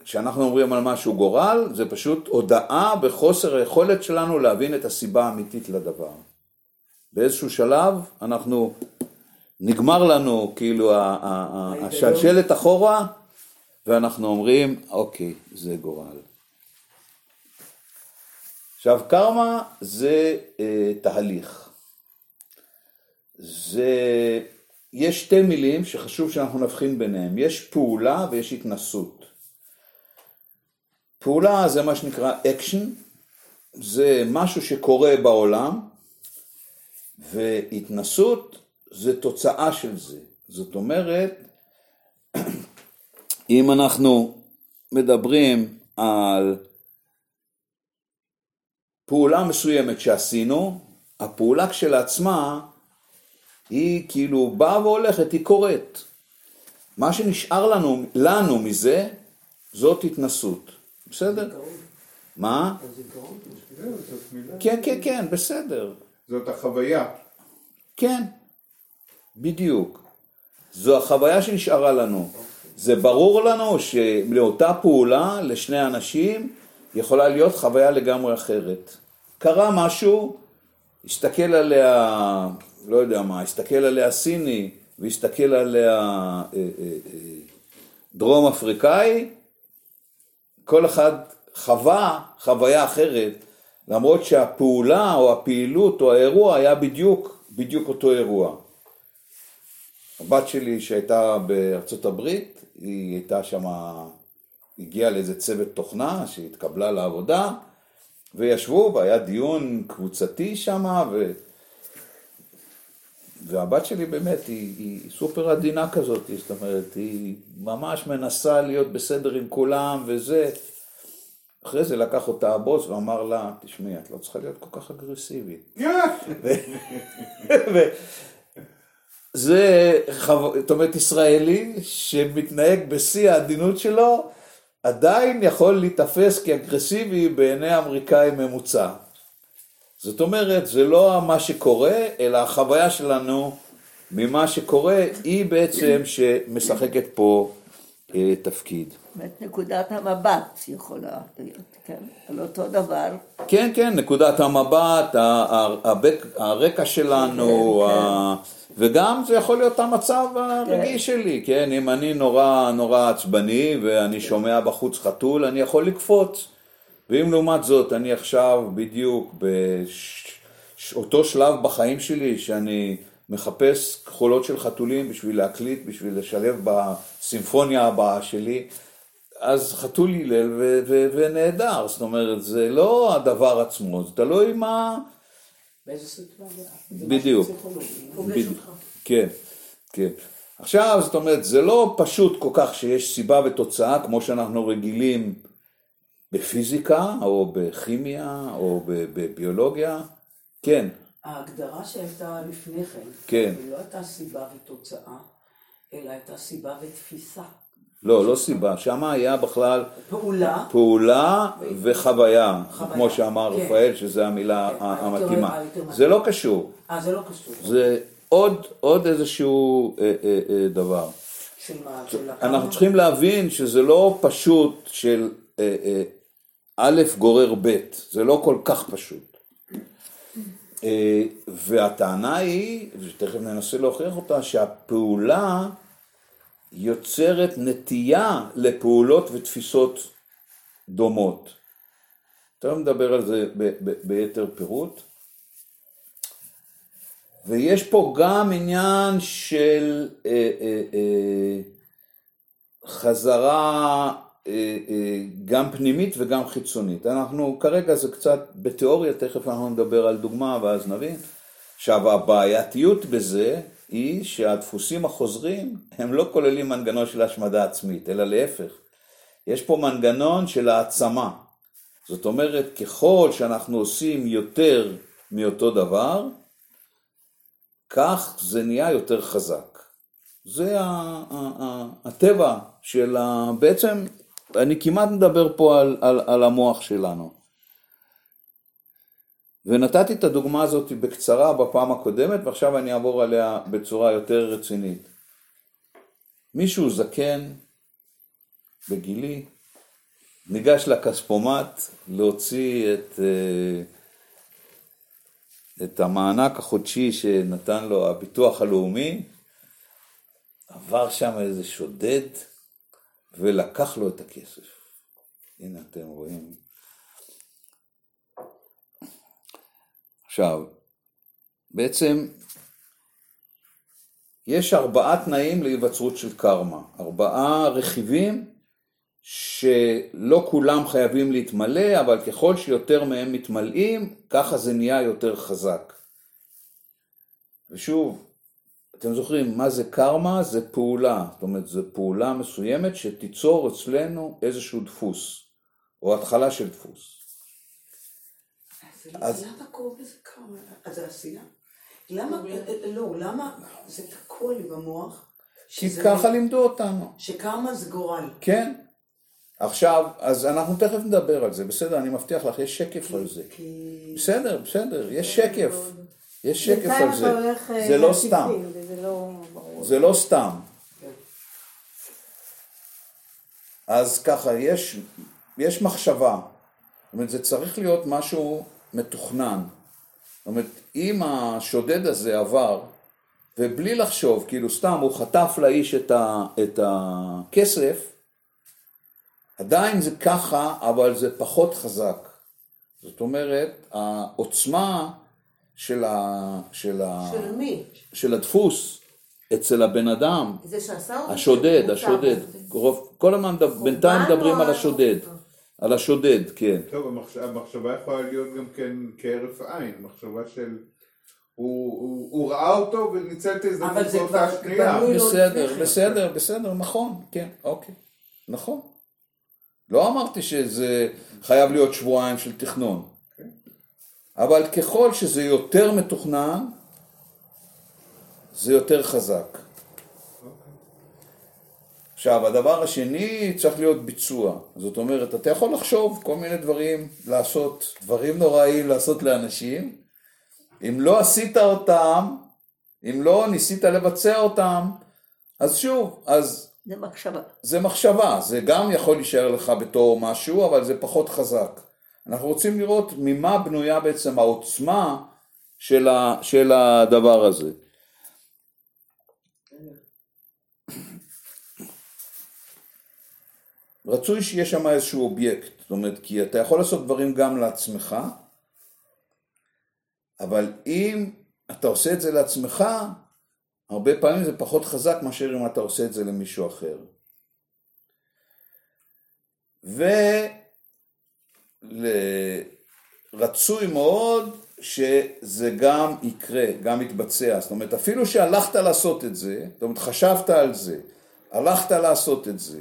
כשאנחנו אומרים על משהו גורל, זה פשוט הודאה בחוסר היכולת שלנו להבין את הסיבה האמיתית לדבר. באיזשהו שלב אנחנו, נגמר לנו כאילו השלשלת אחורה, ואנחנו אומרים, אוקיי, זה גורל. עכשיו, קרמה זה אה, תהליך. זה, יש שתי מילים שחשוב שאנחנו נבחין ביניהם, יש פעולה ויש התנסות. פעולה זה מה שנקרא אקשן, זה משהו שקורה בעולם, והתנסות זה תוצאה של זה. זאת אומרת, אם אנחנו מדברים על פעולה מסוימת שעשינו, הפעולה כשלעצמה היא כאילו באה והולכת, היא קורית. מה שנשאר לנו, לנו מזה, זאת התנסות. בסדר? מה? כן, כן, כן, בסדר. זאת החוויה. כן, בדיוק. זו החוויה שנשארה לנו. זה ברור לנו שלאותה פעולה, לשני אנשים, יכולה להיות חוויה לגמרי אחרת. קרה משהו, הסתכל עליה, לא יודע מה, הסתכל עליה סיני, והסתכל עליה אה, אה, אה, דרום אפריקאי, כל אחד חווה חוויה אחרת, למרות שהפעולה או הפעילות או האירוע היה בדיוק, בדיוק אותו אירוע. הבת שלי שהייתה בארצות הברית, היא הייתה שם, הגיעה לאיזה צוות תוכנה שהתקבלה לעבודה, וישבו והיה דיון קבוצתי שם, ו... והבת שלי באמת היא, היא סופר עדינה כזאת, זאת אומרת, היא ממש מנסה להיות בסדר עם כולם וזה. אחרי זה לקח אותה הבוס ואמר לה, תשמעי, את לא צריכה להיות כל כך אגרסיבית. זה, זאת אומרת, ישראלי שמתנהג בשיא העדינות שלו, עדיין יכול להיתפס כאגרסיבי בעיני האמריקאי ממוצע. זאת אומרת, זה לא מה שקורה, אלא החוויה שלנו ממה שקורה, היא בעצם שמשחקת פה תפקיד. זאת נקודת המבט יכולה להיות, כן, על אותו דבר. כן, כן, נקודת המבט, הרקע שלנו, כן, ה- וגם זה יכול להיות המצב הרגיש שלי, כן, אם אני נורא נורא עצבני ואני שומע בחוץ חתול, אני יכול לקפוץ. ואם לעומת זאת אני עכשיו בדיוק באותו שלב בחיים שלי שאני מחפש כחולות של חתולים בשביל להקליט, בשביל לשלב בסימפוניה הבאה שלי, אז חתול הלל ו- ו- ונהדר, זאת אומרת, זה לא הדבר עצמו, זה תלוי מה... באיזה סיטואציה? בדיוק. בדיוק. כן, כן. עכשיו, זאת אומרת, זה לא פשוט כל כך שיש סיבה ותוצאה, כמו שאנחנו רגילים בפיזיקה, או בכימיה, או בביולוגיה. כן, ההגדרה שהייתה לפני כן, כן. היא לא הייתה סיבה ותוצאה, אלא הייתה סיבה ותפיסה. לא, לא סיבה, שם היה בכלל פעולה, פעולה וחוויה, חוויה, כמו שאמר כן. רפאל, שזו המילה כן, המתאימה. זה לא קשור, אה, זה לא קשור. זה עוד, עוד איזשהו אה, אה, אה, דבר. של מה? של אנחנו? צריכים להבין שזה לא פשוט של אה, אה, א' גורר ב', זה לא כל כך פשוט. אה, והטענה היא, ותכף ננסה להוכיח אותה, שהפעולה יוצרת נטייה לפעולות ותפיסות דומות. תכף נדבר על זה ביתר פירוט. ויש פה גם עניין של אה, אה, אה, חזרה גם פנימית וגם חיצונית. אנחנו כרגע זה קצת בתיאוריה, תכף אנחנו נדבר על דוגמה ואז נבין. עכשיו הבעייתיות בזה היא שהדפוסים החוזרים הם לא כוללים מנגנון של השמדה עצמית, אלא להפך. יש פה מנגנון של העצמה. זאת אומרת, ככל שאנחנו עושים יותר מאותו דבר, כך זה נהיה יותר חזק. זה הטבע של ה... בעצם, אני כמעט מדבר פה על, על, על המוח שלנו. ונתתי את הדוגמה הזאת בקצרה בפעם הקודמת, ועכשיו אני אעבור עליה בצורה יותר רצינית. מישהו זקן, בגילי, ניגש לכספומט להוציא את, אה, את המענק החודשי שנתן לו הביטוח הלאומי, עבר שם איזה שודד ולקח לו את הכסף. הנה אתם רואים. עכשיו, בעצם יש ארבעה תנאים להיווצרות של קרמה, ארבעה רכיבים שלא כולם חייבים להתמלא, אבל ככל שיותר מהם מתמלאים, ככה זה נהיה יותר חזק. ושוב, אתם זוכרים מה זה קרמה? זה פעולה, זאת אומרת, זו פעולה מסוימת שתיצור אצלנו איזשהו דפוס, או התחלה של דפוס. אז- למה קוראים לזה כמה? אז זה עשייה? למה, לא, למה זה תקוע לי במוח? כי ככה לימדו אותנו. שקרמה זה גורל. כן. עכשיו, אז אנחנו תכף נדבר על זה, בסדר, אני מבטיח לך, יש שקף על זה. בסדר, בסדר, יש שקף. יש שקף על זה. אה, זה לא להטיפים, סתם. זה לא סתם. כן. אז ככה, יש, יש מחשבה. זאת אומרת, זה צריך להיות משהו מתוכנן. זאת אומרת, אם השודד הזה עבר, ובלי לחשוב, כאילו סתם הוא חטף לאיש את, ה, את הכסף, עדיין זה ככה, אבל זה פחות חזק. זאת אומרת, העוצמה של, ה, של, ה, של מי? של הדפוס אצל הבן אדם, זה שעשה אותו? השודד, השודד. רוב- כל הזמן בינתיים מדברים על השודד, על השודד, כן. טוב, המחש... המחשבה יכולה להיות גם כן כהרף עין, מחשבה של... הוא, הוא, הוא ראה אותו וניצל את ההזדמנות אבל זה באותה כבר שנייה. בנוי לו בסדר, כן. בסדר, בסדר, נכון, כן, אוקיי, נכון. לא אמרתי שזה חייב להיות שבועיים של תכנון. אבל ככל שזה יותר מתוכנן, זה יותר חזק. עכשיו, הדבר השני צריך להיות ביצוע. זאת אומרת, אתה יכול לחשוב כל מיני דברים, לעשות דברים נוראים לעשות לאנשים. אם לא עשית אותם, אם לא ניסית לבצע אותם, אז שוב, אז זה מחשבה. זה מחשבה, זה גם יכול להישאר לך בתור משהו, אבל זה פחות חזק. אנחנו רוצים לראות ממה בנויה בעצם העוצמה של, ה, של הדבר הזה. רצוי שיהיה שם איזשהו אובייקט, זאת אומרת, כי אתה יכול לעשות דברים גם לעצמך, אבל אם אתה עושה את זה לעצמך, הרבה פעמים זה פחות חזק מאשר אם אתה עושה את זה למישהו אחר. ורצוי מאוד שזה גם יקרה, גם יתבצע. זאת אומרת, אפילו שהלכת לעשות את זה, זאת אומרת, חשבת על זה, הלכת לעשות את זה,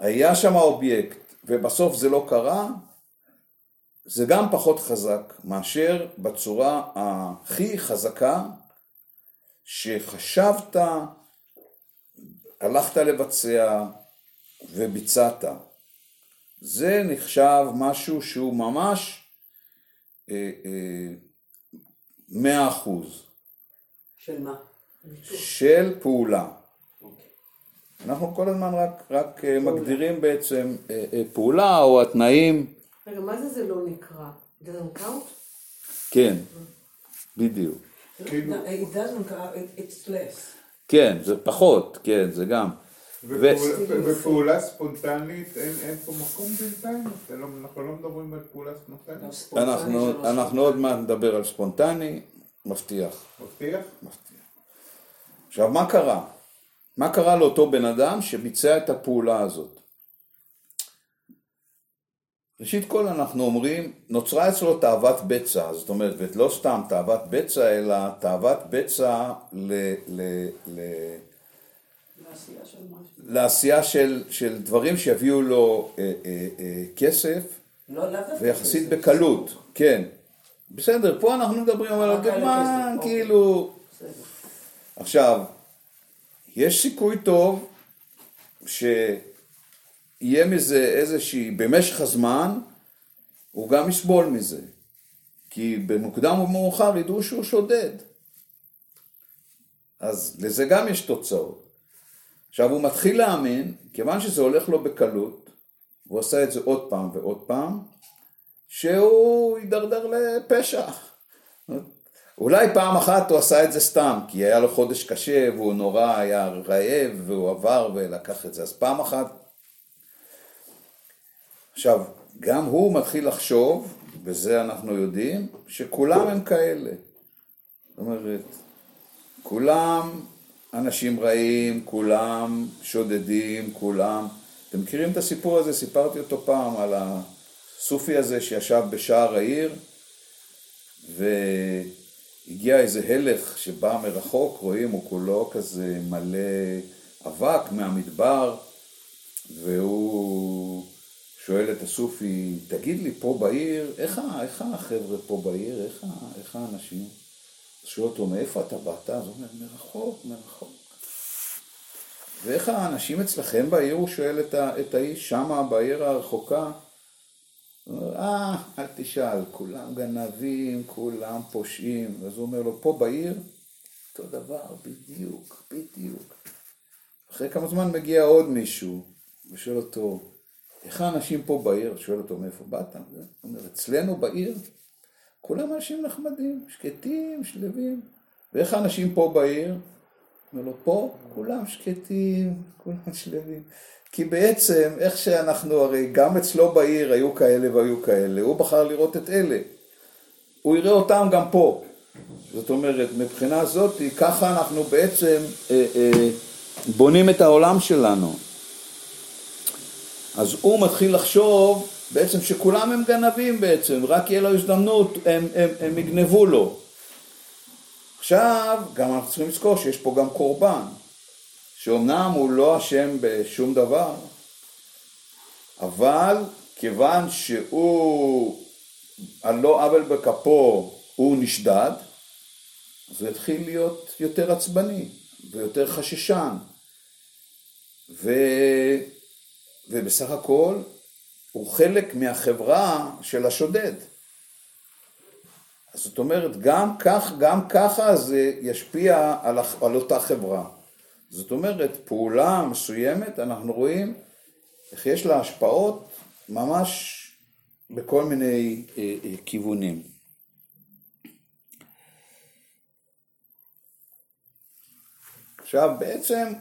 היה שם אובייקט, ובסוף זה לא קרה, זה גם פחות חזק מאשר בצורה הכי חזקה שחשבת, הלכת לבצע וביצעת. זה נחשב משהו שהוא ממש אה, אה, מאה אחוז של מה? של פעולה. אנחנו כל הזמן רק, רק אה, מגדירים בעצם אה, אה, פעולה או התנאים, רגע, מה זה זה לא נקרא? Doesn't count? כן, בדיוק. כאילו- It doesn't count, it- it's less. כן, זה פחות, כן, זה גם. ופעולה- ספונטנית, אין פה מקום בינתיים? זה לא- אנחנו לא מדברים על פעולה ספונטנית? ספונטני אנחנו, שלוש אנחנו עוד מעט נדבר על ספונטני, מבטיח, מבטיח? מבטיח. עכשיו, מה קרה? מה קרה לאותו בן אדם שביצע את הפעולה הזאת? ראשית כל אנחנו אומרים, נוצרה אצלו תאוות בצע, זאת אומרת, ולא סתם תאוות בצע, אלא תאוות בצע ל, ל, ל, לעשייה של. לעשייה של, של דברים שיביאו לו אה, אה, אה, כסף, לא, דווקא ויחסית כסף. בקלות, כן. בסדר, פה אנחנו מדברים על הכסף, אוקיי. כאילו... בסדר. עכשיו, יש סיכוי טוב שיהיה מזה איזושהי, במשך הזמן, הוא גם יסבול מזה. כי במוקדם או במאוחר ידעו שהוא שודד. אז לזה גם יש תוצאות. עכשיו הוא מתחיל להאמין, כיוון שזה הולך לו בקלות, הוא עשה את זה עוד פעם ועוד פעם, שהוא יידרדר לפשע. אולי פעם אחת הוא עשה את זה סתם, כי היה לו חודש קשה והוא נורא היה רעב והוא עבר ולקח את זה, אז פעם אחת. עכשיו, גם הוא מתחיל לחשוב, וזה אנחנו יודעים, שכולם הם כאלה. זאת אומרת, כולם אנשים רעים, כולם שודדים, כולם... אתם מכירים את הסיפור הזה? סיפרתי אותו פעם על הסופי הזה שישב בשער העיר, והגיע איזה הלך שבא מרחוק, רואים, הוא כולו כזה מלא אבק מהמדבר, והוא שואל את הסופי, תגיד לי, פה בעיר, איך, איך החבר'ה פה בעיר, איך, איך האנשים? שואל אותו, מאיפה אתה באת? אז הוא אומר, מרחוק, מרחוק. ואיך האנשים אצלכם בעיר, הוא שואל את, ה, את האיש, שמה בעיר הרחוקה? אה, אל תשאל, כולם גנבים, כולם פושעים. אז הוא אומר לו, פה בעיר, אותו דבר, בדיוק, בדיוק. אחרי כמה זמן מגיע עוד מישהו, ושואל אותו, איך האנשים פה בעיר? שואל אותו, מאיפה באת? הוא אומר, אצלנו בעיר, כולם אנשים נחמדים, שקטים, שלווים. ואיך האנשים פה בעיר? אומר לו, פה כולם שקטים, כולם שלווים. כי בעצם, איך שאנחנו, הרי גם אצלו בעיר היו כאלה והיו כאלה, הוא בחר לראות את אלה. הוא יראה אותם גם פה. זאת אומרת, מבחינה זאת, ככה אנחנו בעצם אה, אה, בונים את העולם שלנו. אז הוא מתחיל לחשוב בעצם שכולם הם גנבים בעצם, רק יהיה לו הזדמנות, הם, הם, הם יגנבו לו. עכשיו, גם אנחנו צריכים לזכור שיש פה גם קורבן, שאומנם הוא לא אשם בשום דבר, אבל כיוון שהוא על לא עוול בכפו הוא נשדד, אז הוא להיות יותר עצבני ויותר חששן. ו... ובסך הכל הוא חלק מהחברה של השודד. אז זאת אומרת, גם כך, גם ככה זה ישפיע על, על אותה חברה. זאת אומרת, פעולה מסוימת, אנחנו רואים איך יש לה השפעות ממש בכל מיני אה, אה, כיוונים. עכשיו, בעצם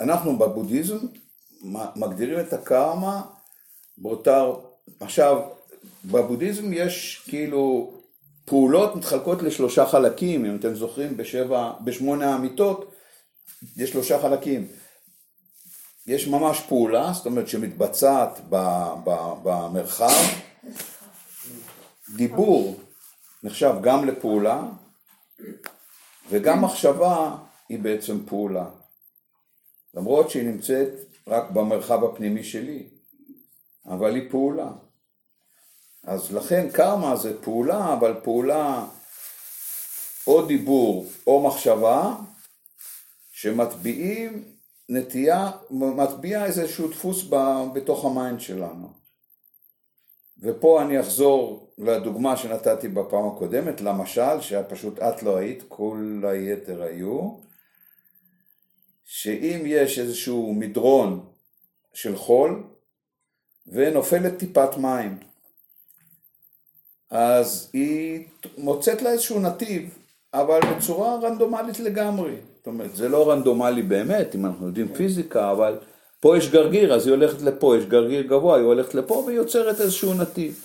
אנחנו בבודהיזם מגדירים את הקרמה באותה... עכשיו, בבודהיזם יש כאילו פעולות מתחלקות לשלושה חלקים, אם אתם זוכרים בשבע, בשמונה האמיתות, יש שלושה חלקים. יש ממש פעולה, זאת אומרת שמתבצעת במרחב, דיבור נחשב גם לפעולה, וגם מחשבה היא בעצם פעולה. למרות שהיא נמצאת רק במרחב הפנימי שלי, אבל היא פעולה. אז לכן קרמה זה פעולה, אבל פעולה או דיבור או מחשבה שמטביעים נטייה, מטביע איזשהו דפוס ב- בתוך ה mind שלנו. ופה אני אחזור לדוגמה שנתתי בפעם הקודמת, למשל, שפשוט את לא היית, כל היתר היו, שאם יש איזשהו מדרון של חול ונופלת טיפת מים, אז היא מוצאת לה איזשהו נתיב, אבל בצורה רנדומלית לגמרי. זאת אומרת, זה לא רנדומלי באמת, אם אנחנו יודעים פיזיקה, אבל פה יש גרגיר, אז היא הולכת לפה, יש גרגיר גבוה, היא הולכת לפה והיא יוצרת איזשהו נתיב.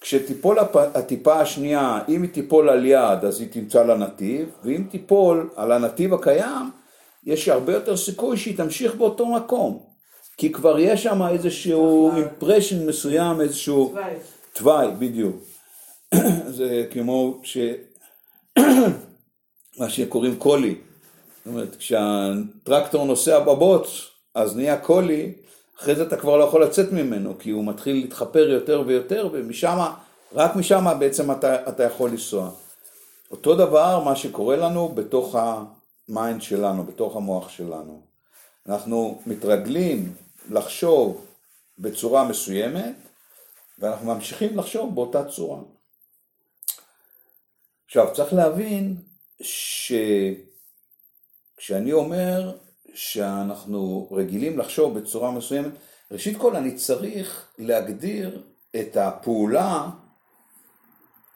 כשתיפול הטיפה השנייה, אם היא תיפול על יד, אז היא תמצא לה נתיב, ואם תיפול על הנתיב הקיים, יש הרבה יותר סיכוי שהיא תמשיך באותו מקום. כי כבר יש שם איזשהו אימפרשן מסוים, איזשהו... תוואי. תוואי, בדיוק. זה כמו ש... מה שקוראים קולי. זאת אומרת, כשהטרקטור נוסע בבוץ, אז נהיה קולי, אחרי זה אתה כבר לא יכול לצאת ממנו, כי הוא מתחיל להתחפר יותר ויותר, ומשם, רק משם בעצם אתה, אתה יכול לנסוע. אותו דבר מה שקורה לנו בתוך ה mind שלנו, בתוך המוח שלנו. אנחנו מתרגלים לחשוב בצורה מסוימת, ואנחנו ממשיכים לחשוב באותה צורה. עכשיו, צריך להבין שכשאני אומר שאנחנו רגילים לחשוב בצורה מסוימת, ראשית כל אני צריך להגדיר את הפעולה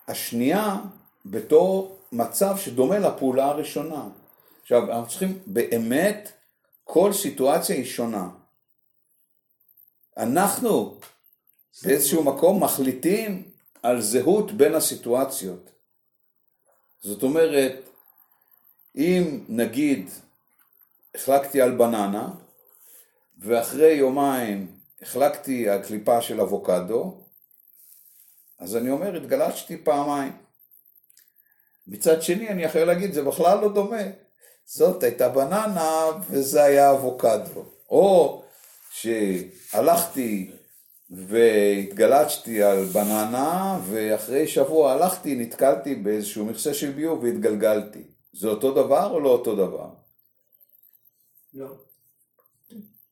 השנייה בתור מצב שדומה לפעולה הראשונה. עכשיו, אנחנו צריכים באמת, כל סיטואציה היא שונה. אנחנו באיזשהו מקום מחליטים על זהות בין הסיטואציות. זאת אומרת, אם נגיד החלקתי על בננה, ואחרי יומיים החלקתי על קליפה של אבוקדו, אז אני אומר, התגלשתי פעמיים. מצד שני, אני יכול להגיד, זה בכלל לא דומה. זאת הייתה בננה וזה היה אבוקדו. או שהלכתי והתגלשתי על בננה, ואחרי שבוע הלכתי, נתקלתי באיזשהו מכסה של ביוב והתגלגלתי. זה אותו דבר או לא אותו דבר? לא.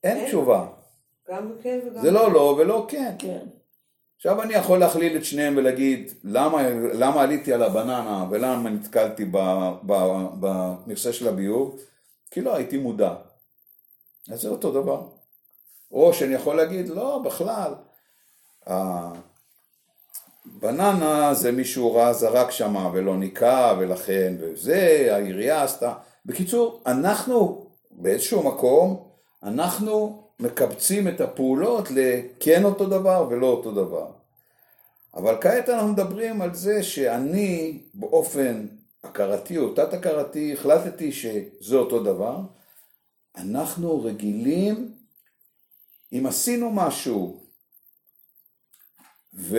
אין תשובה. גם כן וגם... זה לא לא ולא כן. כן. עכשיו אני יכול להכליל את שניהם ולהגיד למה, למה עליתי על הבננה ולמה נתקלתי במכסה של הביוב? כי לא הייתי מודע. אז זה אותו דבר. או שאני יכול להגיד לא בכלל, הבננה זה מישהו ראה זרק שמה ולא ניקה ולכן וזה העירייה עשתה. בקיצור אנחנו באיזשהו מקום אנחנו מקבצים את הפעולות לכן אותו דבר ולא אותו דבר. אבל כעת אנחנו מדברים על זה שאני באופן הכרתי או תת-הכרתי החלטתי שזה אותו דבר. אנחנו רגילים, אם עשינו משהו ו...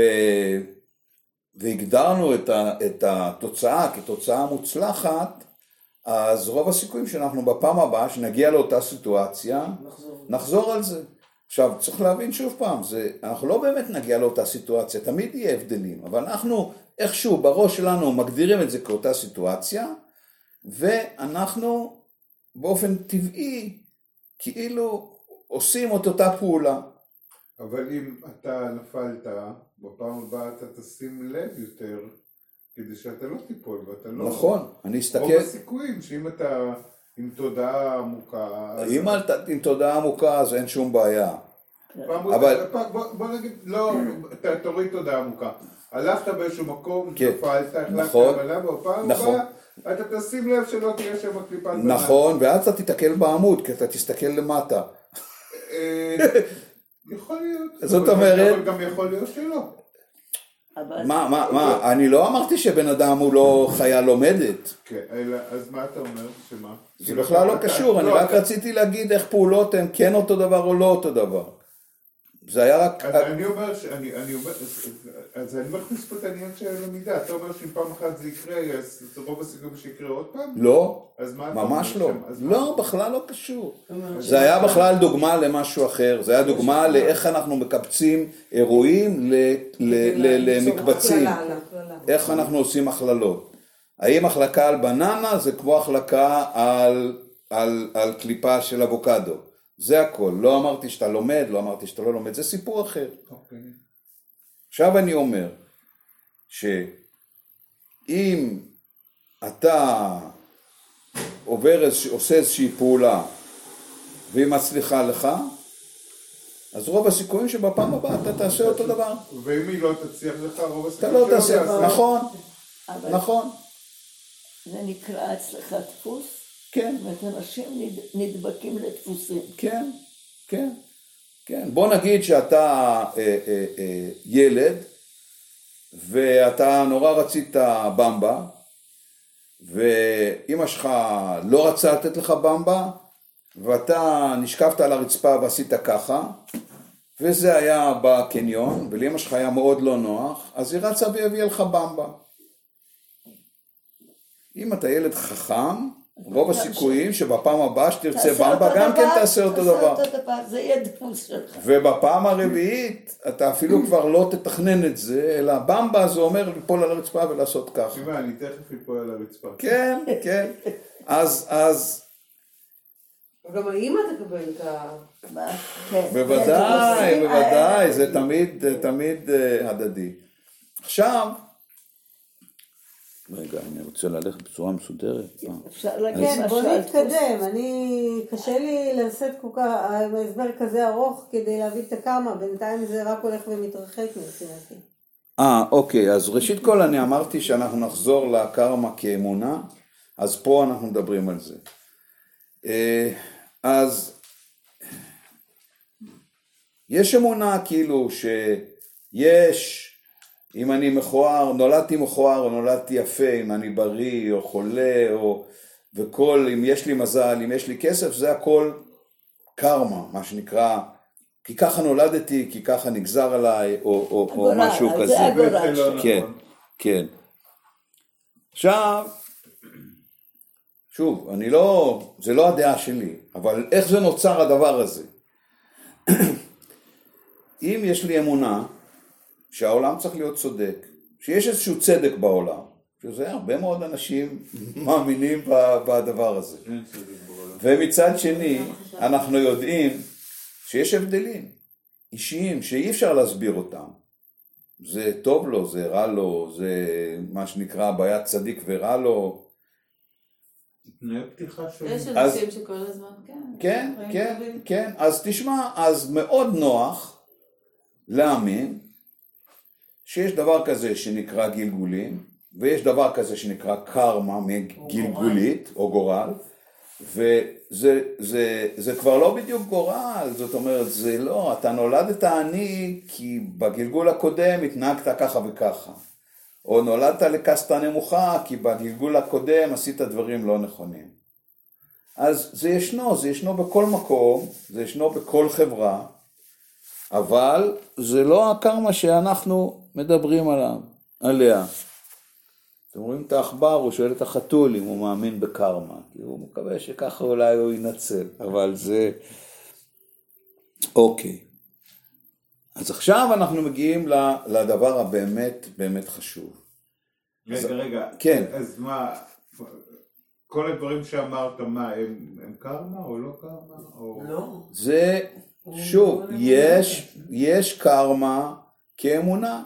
והגדרנו את, ה... את התוצאה כתוצאה מוצלחת, אז רוב הסיכויים שאנחנו בפעם הבאה, שנגיע לאותה סיטואציה, נחזור. נחזור על זה. עכשיו, צריך להבין שוב פעם, זה, אנחנו לא באמת נגיע לאותה סיטואציה, תמיד יהיה הבדלים, אבל אנחנו איכשהו בראש שלנו מגדירים את זה כאותה סיטואציה, ואנחנו באופן טבעי כאילו עושים את אותה פעולה. אבל אם אתה נפלת, בפעם הבאה אתה תשים לב יותר, כדי שאתה לא תיפול ואתה לא... נכון, אני רוב אסתכל, הסיכויים שאם אתה עם תודעה עמוקה, אז... אם אתה עם תודעה עמוקה אז אין שום בעיה. אבל- בוא בוא נגיד, לא, תוריד תודעה עמוקה. הלכת באיזשהו מקום, כן. נפלת, החלטת נכון. אבל בפעם נכון. הבאה אתה תשים לב שלא תהיה שם קליפת בננה. נכון, ואז אתה תיתקל בעמוד, כי אתה תסתכל למטה. יכול להיות. זאת אומרת- אבל גם יכול להיות שלא. מה, מה, מה, אני לא אמרתי שבן אדם הוא לא חיה לומדת. כן, אז מה אתה אומר? שמה? זה בכלל לא אתה- קשור, אני לא, רק רציתי להגיד איך פעולות הן כן אותו דבר או לא אותו דבר. זה היה רק... אז אני אומר, ש- אני אומר, אז- אני מכניס פה את העניין של הלמידה, אתה אומר שאם פעם אחת זה יקרה, אז זה רוב הסיכויים שיקרה עוד פעם? לא, אז מה אתה ממש לא. לא, בכלל לא קשור. זה היה בכלל דוגמה למשהו אחר, זה היה דוגמה לאיך אנחנו מקבצים אירועים ל- ל- ל- למקבצים. איך אנחנו עושים הכללות. האם החלקה על בננה זה כמו החלקה על, על, על קליפה של אבוקדו. זה הכל. לא אמרתי שאתה לומד, לא אמרתי שאתה לא לומד, זה סיפור אחר. אוקיי. עכשיו אני אומר, שאם אתה עובר איזוש, עושה איזושהי פעולה והיא מצליחה לך, אז רוב הסיכויים שבפעם הבאה אתה תעשה אותו דבר. ואם היא לא תצליח לך, רוב אתה הסיכויים לא שלא תעשה, תעשה. נכון, נכון, זה נקרא אצלך דפוס? כן. זאת אומרת, אנשים נד- נדבקים לדפוסים. כן, כן, כן. בוא נגיד שאתה אה, אה, אה, ילד ואתה נורא רצית במבה ואימא שלך לא רצה לתת לך במבה ואתה נשכבת על הרצפה ועשית ככה וזה היה בקניון ולאמא שלך היה מאוד לא נוח אז היא רצה והביאה לך במבה. אם אתה ילד חכם רוב הסיכויים שבפעם הבאה שתרצה במבה גם כן תעשה אותו דבר. זה יהיה דפוס שלך. ובפעם הרביעית אתה אפילו כבר לא תתכנן את זה, אלא במבה זה אומר ליפול על הרצפה ולעשות ככה. תשמע, אני תכף אפול על הרצפה. כן, כן. אז, אז גם האימא תקבל את ה... מה? כן. בוודאי, כן, בוודאי, זה תמיד, תמיד אה, הדדי. עכשיו, רגע, אני רוצה ללכת בצורה מסודרת. כן, בוא. נתקדם. אני, קשה לי לשאת כל כך, הסבר כזה ארוך כדי להבין את הקרמה, בינתיים זה רק הולך ומתרחק מבחינתי. אה, אוקיי, אז ראשית כל אני אמרתי שאנחנו נחזור לקרמה כאמונה, אז פה אנחנו מדברים על זה. אה, אז יש אמונה כאילו שיש, אם אני מכוער, נולדתי מכוער או נולדתי יפה, אם אני בריא או חולה, או, וכל, אם יש לי מזל, אם יש לי כסף, זה הכל קרמה, מה שנקרא, כי ככה נולדתי, כי ככה נגזר עליי, או, או, או הגורל, משהו אז כזה. זה הגורל זה לא שלך. כן, נכון. כן. עכשיו, שוב, אני לא, זה לא הדעה שלי, אבל איך זה נוצר הדבר הזה? אם יש לי אמונה שהעולם צריך להיות צודק, שיש איזשהו צדק בעולם, שזה הרבה מאוד אנשים מאמינים ב- בדבר הזה, ומצד שני, אנחנו יודעים שיש הבדלים אישיים שאי אפשר להסביר אותם. זה טוב לו, זה רע לו, זה מה שנקרא בעיית צדיק ורע לו. יש אנשים שכל הזמן, כן. כן, כן. כן. אז תשמע, אז מאוד נוח להאמין שיש דבר כזה שנקרא גלגולים, ויש דבר כזה שנקרא קרמה גלגולית, או גורל, וזה זה, זה כבר לא בדיוק גורל, זאת אומרת, זה לא, אתה נולדת עני כי בגלגול הקודם התנהגת ככה וככה. או נולדת לקסטה נמוכה כי בגלגול הקודם עשית דברים לא נכונים. אז זה ישנו, זה ישנו בכל מקום, זה ישנו בכל חברה, אבל זה לא הקרמה שאנחנו מדברים עליו, עליה. אתם רואים את העכבר, הוא שואל את החתול אם הוא מאמין בקרמה, כי הוא מקווה שככה אולי הוא ינצל, אבל זה... אוקיי. אז עכשיו אנחנו מגיעים ל- לדבר הבאמת באמת חשוב. רגע, רגע. כן. אז מה, כל הדברים שאמרת, מה, הם הם קרמה או לא קרמה? או- לא. זה, שוב, יש, יש קרמה כאמונה.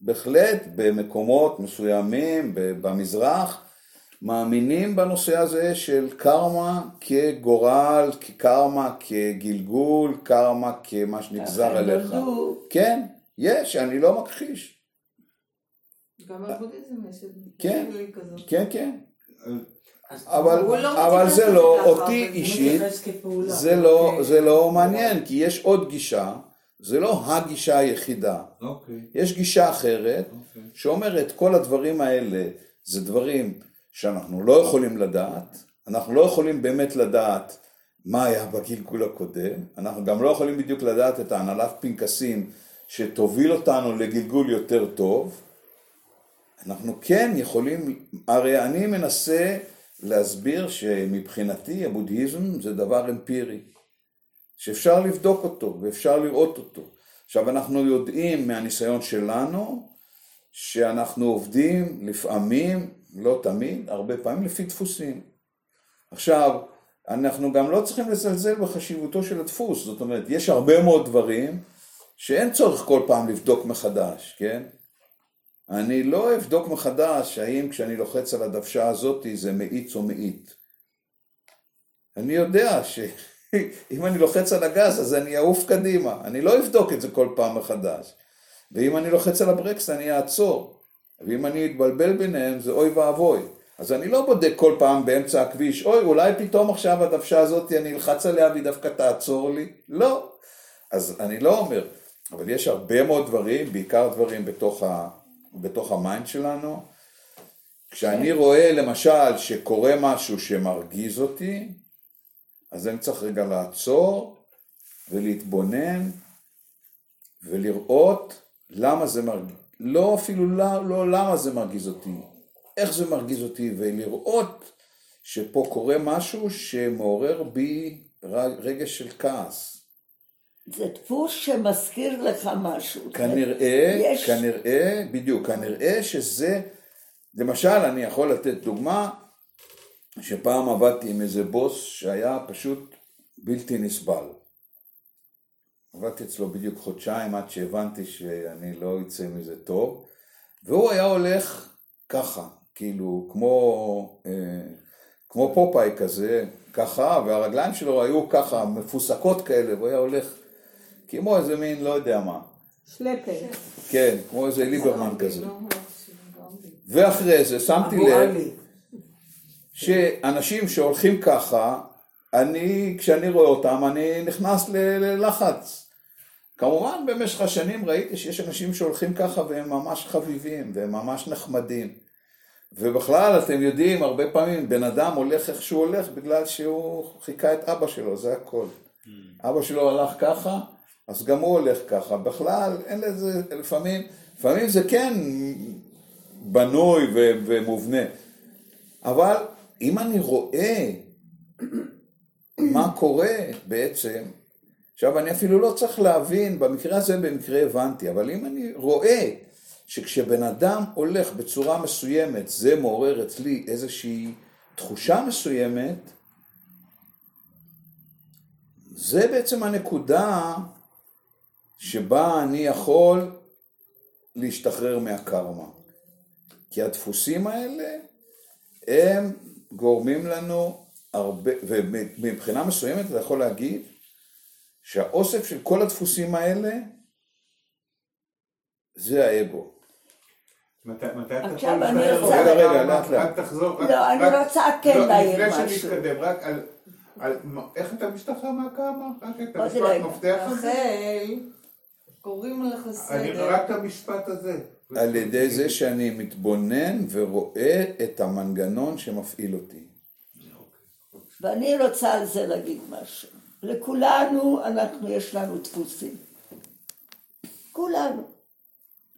בהחלט במקומות מסוימים ב- במזרח מאמינים בנושא הזה של קרמה כגורל, כקרמה כגלגול, קרמה כמה שנגזר עליך. נולדו. כן, יש, אני לא מכחיש. גם בבודהיזם יש את זה. כן. כן, כן. אבל, לא אבל זה לא, אותי אישית. זה לא, אוקיי. זה לא מעניין, כי יש עוד גישה, זה לא הגישה היחידה. אוקיי. יש גישה אחרת, אוקיי. שאומרת כל הדברים האלה זה דברים שאנחנו לא יכולים לדעת, אנחנו לא יכולים באמת לדעת מה היה בגלגול הקודם, אנחנו גם לא יכולים בדיוק לדעת את ההנהלת פנקסים שתוביל אותנו לגלגול יותר טוב, אנחנו כן יכולים, הרי אני מנסה להסביר שמבחינתי הבודהיזם זה דבר אמפירי, שאפשר לבדוק אותו ואפשר לראות אותו. עכשיו אנחנו יודעים מהניסיון שלנו שאנחנו עובדים לפעמים, לא תמיד, הרבה פעמים לפי דפוסים. עכשיו, אנחנו גם לא צריכים לזלזל בחשיבותו של הדפוס, זאת אומרת, יש הרבה מאוד דברים שאין צורך כל פעם לבדוק מחדש, כן? אני לא אבדוק מחדש האם כשאני לוחץ על הדוושה הזאת זה מאיץ או מאית. אני יודע שאם אני לוחץ על הגז אז אני אעוף קדימה, אני לא אבדוק את זה כל פעם מחדש. ואם אני לוחץ על הברקס אני אעצור. ואם אני אתבלבל ביניהם זה אוי ואבוי. אז אני לא בודק כל פעם באמצע הכביש, אוי אולי פתאום עכשיו הדוושה הזאת אני אלחץ עליה והיא דווקא תעצור לי. לא. אז אני לא אומר, אבל יש הרבה מאוד דברים, בעיקר דברים בתוך, ה, בתוך ה mind שלנו. כשאני רואה למשל שקורה משהו שמרגיז אותי, אז אני צריך רגע לעצור ולהתבונן ולראות למה זה מרגיז, לא אפילו לא, לא למה זה מרגיז אותי, איך זה מרגיז אותי, ולראות שפה קורה משהו שמעורר בי רגש של כעס. זה דפוס שמזכיר לך משהו. כנראה, יש- כנראה, בדיוק, כנראה שזה, למשל, אני יכול לתת דוגמה, שפעם עבדתי עם איזה בוס שהיה פשוט בלתי נסבל. עבדתי אצלו בדיוק חודשיים עד שהבנתי שאני לא אצא מזה טוב, והוא היה הולך ככה, כאילו, כמו, אה, כמו פופאי כזה, ככה, והרגליים שלו היו ככה, מפוסקות כאלה, והוא היה הולך כמו איזה מין, לא יודע מה. שלפר. כן, כמו איזה ליברמן כזה. ואחרי זה שמתי אבו לב עלי. שאנשים שהולכים ככה, אני, כשאני רואה אותם, אני נכנס ללחץ. כמובן במשך השנים ראיתי שיש אנשים שהולכים ככה והם ממש חביבים והם ממש נחמדים. ובכלל, אתם יודעים, הרבה פעמים בן אדם הולך איך שהוא הולך בגלל שהוא חיכה את אבא שלו, זה הכל. אבא שלו הלך ככה, אז גם הוא הולך ככה. בכלל, אין לזה, לפעמים, לפעמים זה כן בנוי ומובנה. אבל אם אני רואה מה קורה בעצם, עכשיו אני אפילו לא צריך להבין, במקרה הזה במקרה הבנתי, אבל אם אני רואה שכשבן אדם הולך בצורה מסוימת זה מעורר אצלי איזושהי תחושה מסוימת, זה בעצם הנקודה שבה אני יכול להשתחרר מהקרמה. כי הדפוסים האלה הם גורמים לנו הרבה, ומבחינה מסוימת אתה יכול להגיד שהאוסף של כל הדפוסים האלה זה האגו. מתי מתי אתה עכשיו יכול אני רגע, רגע, לאט, לאט. רק תחזור. לא, אני רוצה כן לא, להעיר לפני משהו. שנתקדם, רק על... איך אתה משתחרר מהקרמה? רק את מה זה המשפט רגע? מפתח הזה? רחל, קוראים לך אני סדר. רק את המשפט הזה. על ידי זה שאני מתבונן ורואה את המנגנון שמפעיל אותי. ואני רוצה על זה להגיד משהו. לכולנו, אנחנו, יש לנו דפוסים. כולנו.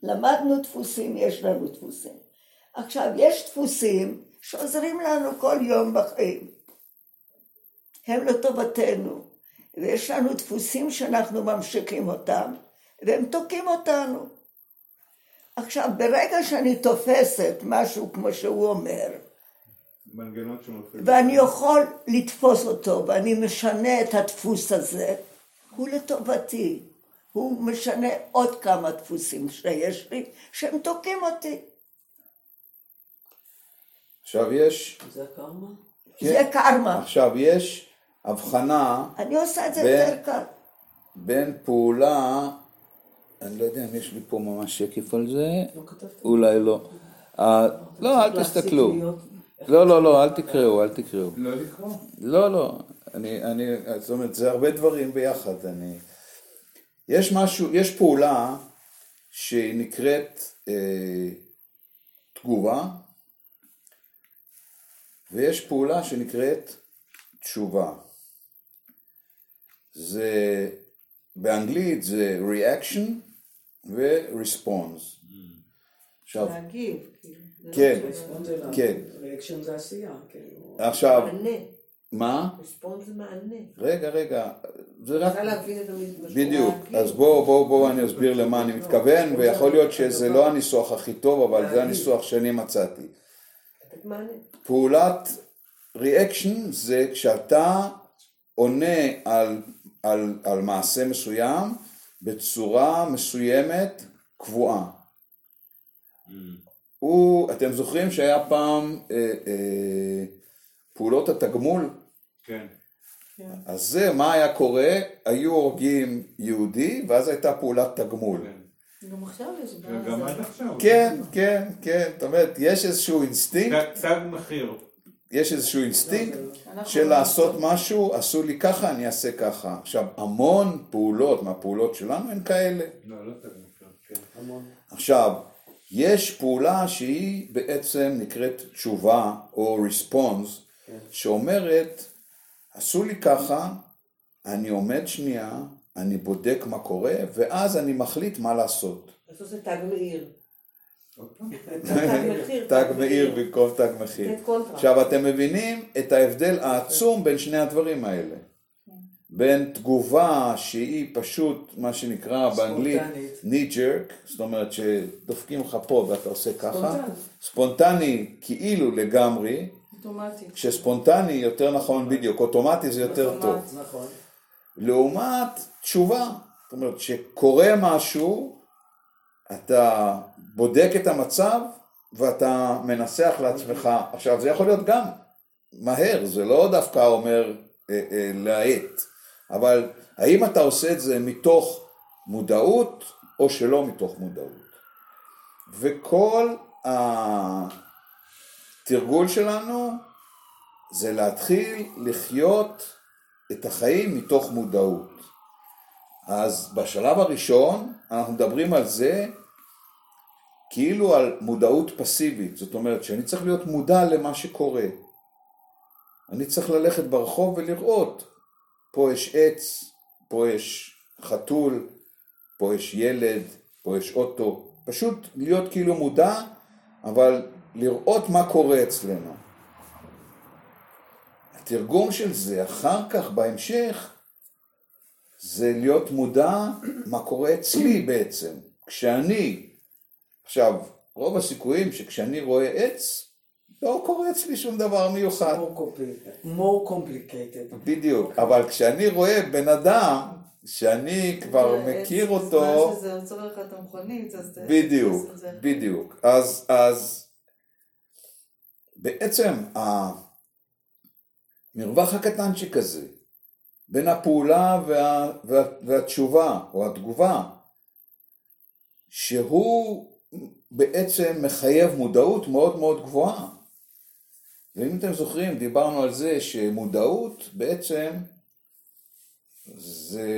למדנו דפוסים, יש לנו דפוסים. עכשיו, יש דפוסים שעוזרים לנו כל יום בחיים. הם לטובתנו. ויש לנו דפוסים שאנחנו ממשיכים אותם, והם תוקעים אותנו. עכשיו, ברגע שאני תופסת משהו כמו שהוא אומר. ואני יכול לתפוס אותו, ואני משנה את הדפוס הזה, הוא לטובתי. הוא משנה עוד כמה דפוסים שיש לי, שהם תוקעים אותי. עכשיו יש, זה הקרמה? זה קרמה. עכשיו יש הבחנה אני עושה את זה ו- יותר קל. בין פעולה, אני לא יודע אם יש לי פה ממש שקף על זה, לא? אולי לא. אה, לא, אל תסתכלו. לא, לא, לא, אל תקראו, אל תקראו. לא לקרוא? לא, לא, אני, אני, זאת אומרת, זה הרבה דברים ביחד, אני... יש משהו, יש פעולה שהיא נקראת אה, תגובה, ויש פעולה שנקראת תשובה. זה, באנגלית זה reaction ו-response. עכשיו, להגיב. כאילו. זה לא כן. כן. ריאקשן זה עשייה, כאילו. עכשיו, מענה. מה? רספונס זה מענה. רגע, רגע, זה רק... רוצה להבין את המשמעות. בדיוק. אז בואו בוא, בוא אני אסביר למה אני מתכוון, ויכול להיות שזה לא הניסוח הכי טוב, אבל זה הניסוח שאני מצאתי. פעולת ריאקשן זה כשאתה עונה על, על, על מעשה מסוים בצורה מסוימת קבועה. הוא, אתם זוכרים שהיה פעם אה, אה, פעולות התגמול? כן. אז זה, מה היה קורה? היו הורגים יהודי, ואז הייתה פעולת תגמול. כן. גם עכשיו יש גם בעיה. עד עכשיו. כן, כן, כן, זאת אומרת, יש איזשהו אינסטינקט, תג מחיר. יש איזשהו אינסטינקט של לא לעשות משהו, עשו לי ככה, אני אעשה ככה. עכשיו, המון פעולות מהפעולות שלנו הן כאלה. לא, לא. כן. המון. עכשיו, יש פעולה שהיא בעצם נקראת תשובה או response, שאומרת, עשו לי ככה, אני עומד שנייה, אני בודק מה קורה, ואז אני מחליט מה לעשות. אז זה תג מאיר. תג מאיר במקום תג מחיר. עכשיו, אתם מבינים את ההבדל העצום בין שני הדברים האלה. בין תגובה שהיא פשוט מה שנקרא באנגלית knee jerk, זאת אומרת שדופקים לך פה ואתה עושה ככה, ספונטני. כאילו לגמרי, אוטומטי. כשספונטני יותר נכון בדיוק, אוטומטי זה יותר טוב. נכון. לעומת תשובה, זאת אומרת שקורה משהו, אתה בודק את המצב ואתה מנסח לעצמך, עכשיו זה יכול להיות גם מהר, זה לא דווקא אומר אה, אה, להאט, אבל האם אתה עושה את זה מתוך מודעות או שלא מתוך מודעות. וכל התרגול שלנו זה להתחיל לחיות את החיים מתוך מודעות. אז בשלב הראשון אנחנו מדברים על זה כאילו על מודעות פסיבית, זאת אומרת שאני צריך להיות מודע למה שקורה. אני צריך ללכת ברחוב ולראות, פה יש עץ, פה יש חתול, פה יש ילד, פה יש אוטו, פשוט להיות כאילו מודע, אבל לראות מה קורה אצלנו. התרגום של זה אחר כך בהמשך זה להיות מודע מה קורה אצלי בעצם. כשאני, עכשיו, רוב הסיכויים שכשאני רואה עץ, לא קורה אצלי שום דבר מיוחד. more complicated. more complicated. בדיוק, אבל כשאני רואה בן אדם שאני כבר עץ, מכיר אותו, שזה עוצר לך את המכונית, אז... זה- בדיוק, זה- בדיוק. אז, אז בעצם המרווח הקטנצ'יק הזה בין הפעולה וה, וה, והתשובה או התגובה, שהוא בעצם מחייב מודעות מאוד מאוד גבוהה. ואם אתם זוכרים, דיברנו על זה שמודעות בעצם זה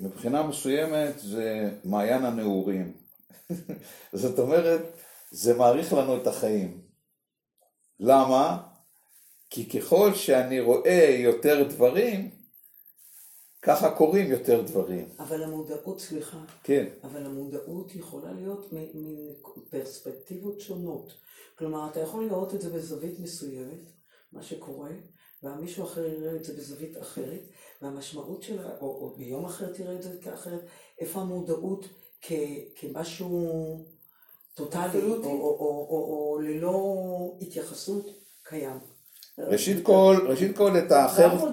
מבחינה מסוימת זה מעיין הנעורים. זאת אומרת, זה מאריך לנו את החיים. למה? כי ככל שאני רואה יותר דברים, ככה קורים יותר דברים. אבל המודעות, סליחה, כן, אבל המודעות יכולה להיות מפרספקטיבות שונות. כלומר, אתה יכול לראות את זה בזווית מסוימת, מה שקורה, והמישהו אחר יראה את זה בזווית אחרת, והמשמעות שלה, או, או ביום אחר תראה את זה כאחרת, איפה המודעות כ, כמשהו טוטאלי, או, או, או, או, או ללא התייחסות, קיים. ראשית כל, ראשית כל את האחר.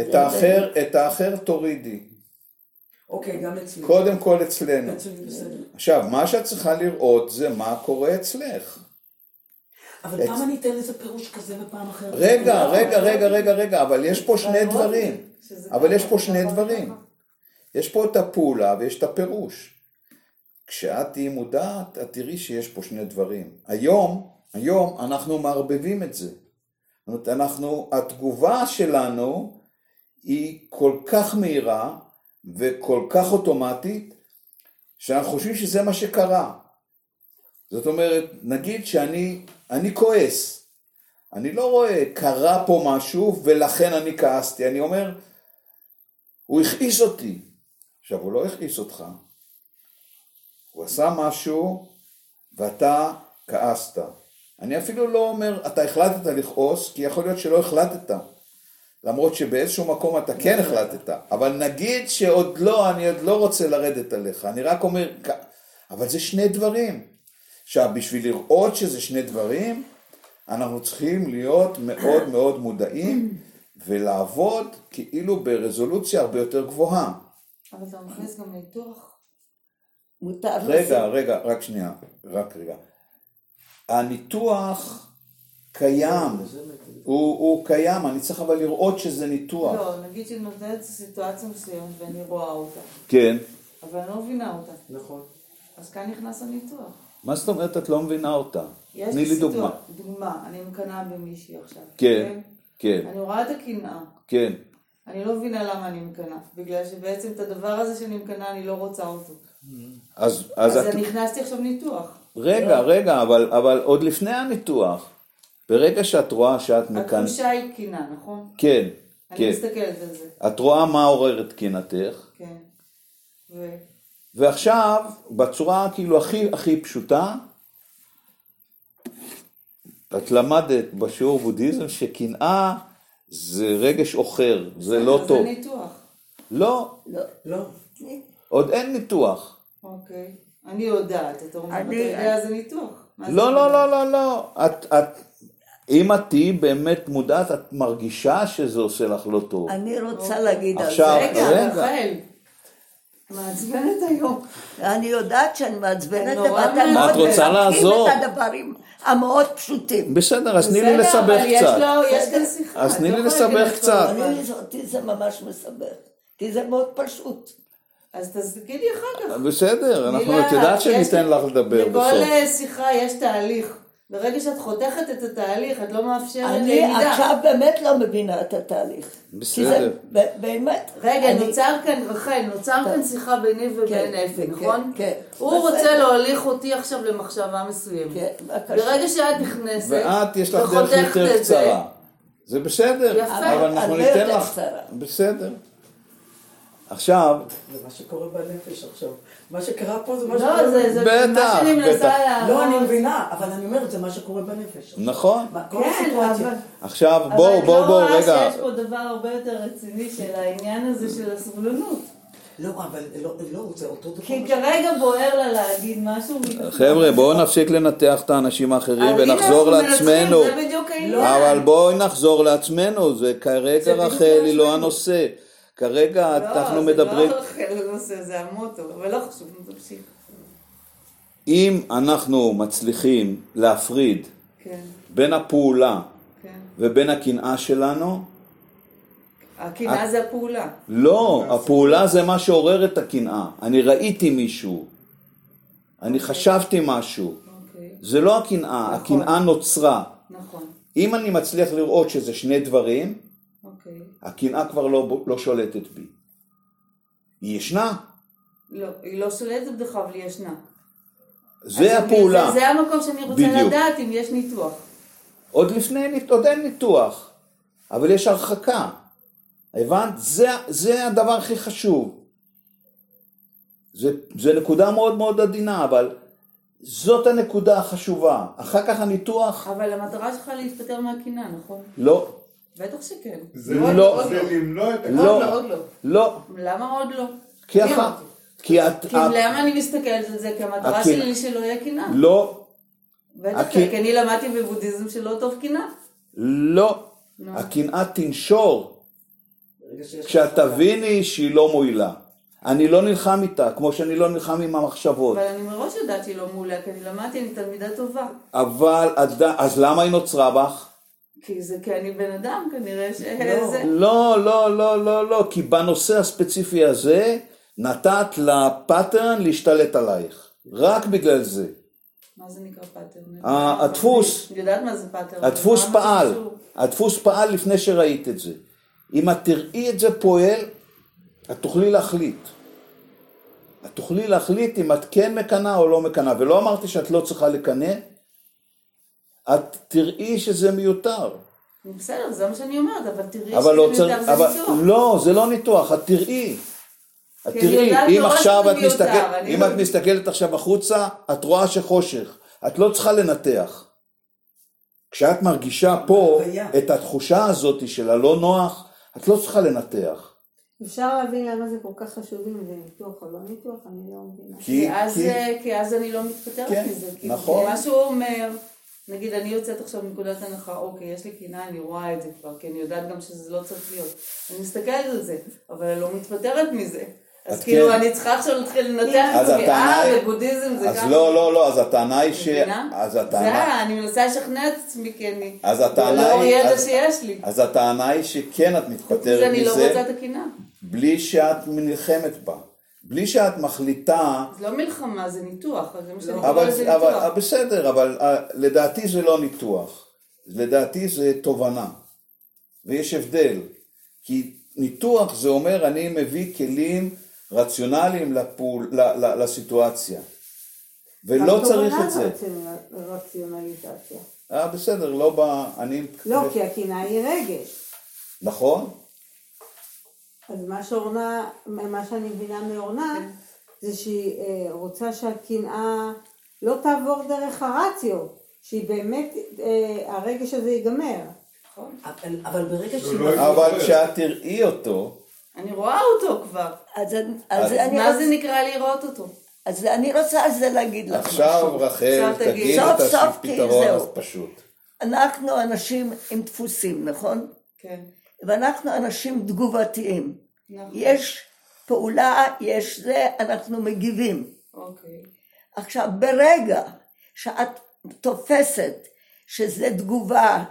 את האחר, את האחר תורידי. אוקיי, גם אצלי. קודם כל אצלנו. עכשיו, מה שאת צריכה לראות זה מה קורה אצלך. אבל פעם אני אתן לזה פירוש כזה ופעם אחרת. רגע, לא, רגע, לא. רגע, רגע, רגע, אבל יש פה שני לא דברים. אבל יש פה שני דברים. יש פה את הפעולה ויש את הפירוש. כשאת תהיי מודעת, את תראי שיש פה שני דברים. היום, היום אנחנו מערבבים את זה. זאת אומרת, אנחנו, התגובה שלנו היא כל כך מהירה וכל כך אוטומטית, שאנחנו חושבים שזה מה שקרה. זאת אומרת, נגיד שאני אני כועס, אני לא רואה קרה פה משהו ולכן אני כעסתי, אני אומר, הוא הכעיס אותי. עכשיו, הוא לא הכעיס אותך, הוא עשה משהו ואתה כעסת. אני אפילו לא אומר, אתה החלטת לכעוס, כי יכול להיות שלא החלטת. למרות שבאיזשהו מקום אתה כן החלטת, אבל נגיד שעוד לא, אני עוד לא רוצה לרדת עליך, אני רק אומר, אבל זה שני דברים. עכשיו, בשביל לראות שזה שני דברים, אנחנו צריכים להיות מאוד מאוד מודעים ולעבוד כאילו ברזולוציה הרבה יותר גבוהה. אבל אתה מכניס גם ניתוח. מותר רגע, רגע, רק שנייה, רק רגע. הניתוח קיים, הוא, הוא קיים, אני צריך אבל לראות שזה ניתוח. לא, נגיד שנותנת סיטואציה מסוימת ואני רואה אותה, כן. אבל אני לא מבינה אותה. נכון. אז כאן נכנס הניתוח. מה זאת אומרת את לא מבינה אותה? יש תני לי סיטואציה- דוגמה. דוגמה, אני מקנאה במישהי עכשיו. כן, כן, אני רואה את הקנאה. כן. אני לא מבינה למה אני מקנאה. בגלל שבעצם את הדבר הזה שאני מקנאה, אני לא רוצה אותו. אז, אז אז את... אני נכנסתי עכשיו ניתוח. רגע, רגע, אבל, אבל עוד לפני הניתוח, ברגע שאת רואה שאת מכאן... התחושה היא קנאה, נכון? כן, אני כן. מסתכלת על זה. את רואה מה עורר את קנאתך, כן. ו... ועכשיו, בצורה כאילו הכי הכי פשוטה, את למדת בשיעור בודהיזם שקנאה זה רגש עוכר, זה לא טוב. זה ניתוח. לא, לא. לא. עוד אין ניתוח. אוקיי. אני יודעת, אתה אומר, אתה אני- יודע, זה ניתוח. לא, לא? לא, לא, לא. את, את, אם את תהיי באמת מודעת, את מרגישה שזה עושה לך לא טוב. אני רוצה להגיד על זה. רגע, רגע. רחל. מעצבנת היום. אני יודעת שאני מעצבנת, ואתה מעצבנת. מאוד את רוצה מחבקים לעזור. את הדברים המאוד פשוטים. בסדר, אז תני לי בסדר, לסבך אבל יש קצת. לו, יש כאן שיחה. אז תני לא לי יכולה לסבך קצת. אותי זה ממש מסבך, כי זה מאוד פשוט. אז תגידי אחר כך. בסדר, אנחנו, את יודעת שניתן לך לדבר בסוף. אה, שיחה יש תהליך. ברגע שאת חותכת את התהליך, את לא מאפשרת אני למידה. עכשיו באמת לא מבינה את התהליך. בסדר. זה באמת. רגע, אני- נוצר כאן, רחל, נוצר. כאן שיחה ביני ובין כן, אפי, כן, נכון? כן. הוא בסדר. רוצה להוליך אותי עכשיו למחשבה מסוימת. כן, בבקשה. ברגע שאת נכנסת, ואת, יש לך דרך יותר קצרה. זה בסדר, יפה. אבל אנחנו ניתן לך... קצרה. בסדר. עכשיו, זה מה שקורה בנפש עכשיו. מה שקרה פה זה מה לא, שקורה... זה זה בטח, מה שאני. מנסה להראות. לא, אני מבינה, אבל אני אומרת, זה מה שקורה בנפש. נכון. כל כן, הסיטואציה. אבל... עכשיו, אבל בואו, את בואו, לא בואו, רואה רגע. שיש פה דבר הרבה יותר רציני של העניין הזה של הסובלנות. לא, אבל לא, לא, זה אותו דבר. כי כרגע בוער לה להגיד משהו. חבר'ה, בואו נפסיק לנתח את האנשים האחרים ונחזור לעצמנו. זה בדיוק העניין. אבל בואי נחזור לעצמנו, זה כרגע זה רחל היא לא. הנושא. כרגע אנחנו לא, מדברים, זה לא חלק מהנושא, זה המוטו, אבל לא חשוב, תמשיך. אם אנחנו מצליחים להפריד כן, בין הפעולה כן. ובין הקנאה שלנו, הקנאה זה הפעולה. לא, הפעולה זה מה שעורר את הקנאה. אני ראיתי מישהו, אני חשבתי משהו. אוקיי, זה לא הקנאה, נכון. הקנאה נוצרה. נכון, אם אני מצליח לראות שזה שני דברים, אוקיי. הקנאה כבר לא, לא שולטת בי. היא ישנה, לא, היא לא שולטת בך, אבל היא ישנה. זה הפעולה. זה, זה המקום שאני רוצה בדיוק. לדעת אם יש ניתוח. עוד לפני, עוד אין ניתוח, אבל יש הרחקה. הבנת? זה, זה הדבר הכי חשוב. זה, זה נקודה מאוד מאוד עדינה, אבל זאת הנקודה החשובה. אחר כך הניתוח, אבל המטרה שלך להיפטר מהקנאה, נכון? לא, בטח שכן. זה לא. עוד זה למנוע את לא. עוד לא, עוד לא. לא, למה עוד לא? כי אמרתי. כי את, כי למה אני מסתכלת על זה? כי המטרה שלי שלא יהיה קנאה. לא, בטח, כי אני למדתי בבודהיזם שלא טוב קנאה. לא. הקנאה תנשור כשאת. תביני שהיא לא מועילה. אני לא נלחם איתה, כמו שאני לא נלחם עם המחשבות. אבל אני מראש יודעת שהיא לא מעולה, כי אני למדתי, אני תלמידה טובה. אבל אז למה היא נוצרה בך? כי זה כי אני בן אדם, כנראה ש... לא. זה... לא, לא, לא, לא, לא, כי בנושא הספציפי הזה נתת לפאטרן להשתלט עלייך. רק בגלל זה. מה זה נקרא pattern? הדפוס. הדפוס פעל? הדפוס פעל לפני שראית את זה. אם את תראי את זה פועל, את תוכלי להחליט. את תוכלי להחליט אם את כן מקנאה או לא מקנאה, ולא אמרתי שאת לא צריכה לקנא, את תראי שזה מיותר. בסדר, זה מה שאני אומרת, אבל תראי אבל לא שזה צריך, מיותר, אבל זה ניתוח. לא, זה לא ניתוח, את תראי. את כי תראי, אם עכשיו את מיותר, מסתכלת, אני אם לא- את מסתכלת עכשיו החוצה, את רואה שחושך. את לא צריכה לנתח. כשאת מרגישה פה. את התחושה הזאת של הלא נוח, את לא צריכה לנתח. אפשר להבין למה זה כל כך חשוב אם זה ניתוח או לא ניתוח, אני לא מבינה. כי, כי אז, כי, אה, כי אז אני לא מתפטרת כן, מזה. כי נכון. מה שהוא אומר, נגיד אני יוצאת עכשיו מנקודת הנחה, אוקיי, יש לי קנאה, אני רואה את זה כבר, כי אני יודעת גם שזה לא צריך להיות. אני מסתכלת על זה, אבל אני לא מתפטרת מזה. אז כאילו כן. אני צריכה עכשיו להתחיל לנתח את אז עצמי, הטענה אה, בבודהיזם זה אז ככה. לא, לא, לא, אז הטענה היא ש... אז זה הטענה... היה, אני מנסה לשכנע את עצמי, כי אני... אז הטענה לאור היא... ידע אז- שיש לי. אז הטענה היא שכן את חוץ מתפטרת מזה אני לא מזה, רוצה את הקנאה. בלי שאת נלחמת בה. בלי שאת מחליטה זה לא מלחמה, זה ניתוח, אז זה מה שאני אבל, קוראת לזה אבל ניתוח. בסדר, אבל אה, לדעתי זה לא ניתוח, לדעתי זה תובנה, ויש הבדל, כי ניתוח זה אומר אני מביא כלים רציונליים לפעול, ל, ל, לסיטואציה, ולא צריך את זה. רציונליזציה. אה, בסדר, לא ב... אני... לא, כי הקנאה היא רגש. נכון, אז מה שאורנה, מה שאני מבינה מאורנה, כן. זה שהיא אה, רוצה שהקנאה לא תעבור דרך הרציו, שהיא באמת, אה, הרגש הזה ייגמר. אבל, אבל ברגע לא, שהיא... לא אבל. כשאת תראי אותו, אני רואה אותו כבר. אז, אז אז, אני, מה זה נקרא לראות אותו? אז אני רוצה על זה להגיד לך עכשיו משהו. רחל עכשיו תגיד. תגיד את הפתרון זהו. הפשוט. אנחנו אנשים עם דפוסים, נכון? כן. ואנחנו אנשים תגובתיים. נכון. יש פעולה, יש זה, אנחנו מגיבים. אוקיי. עכשיו, ברגע שאת תופסת שזה תגובה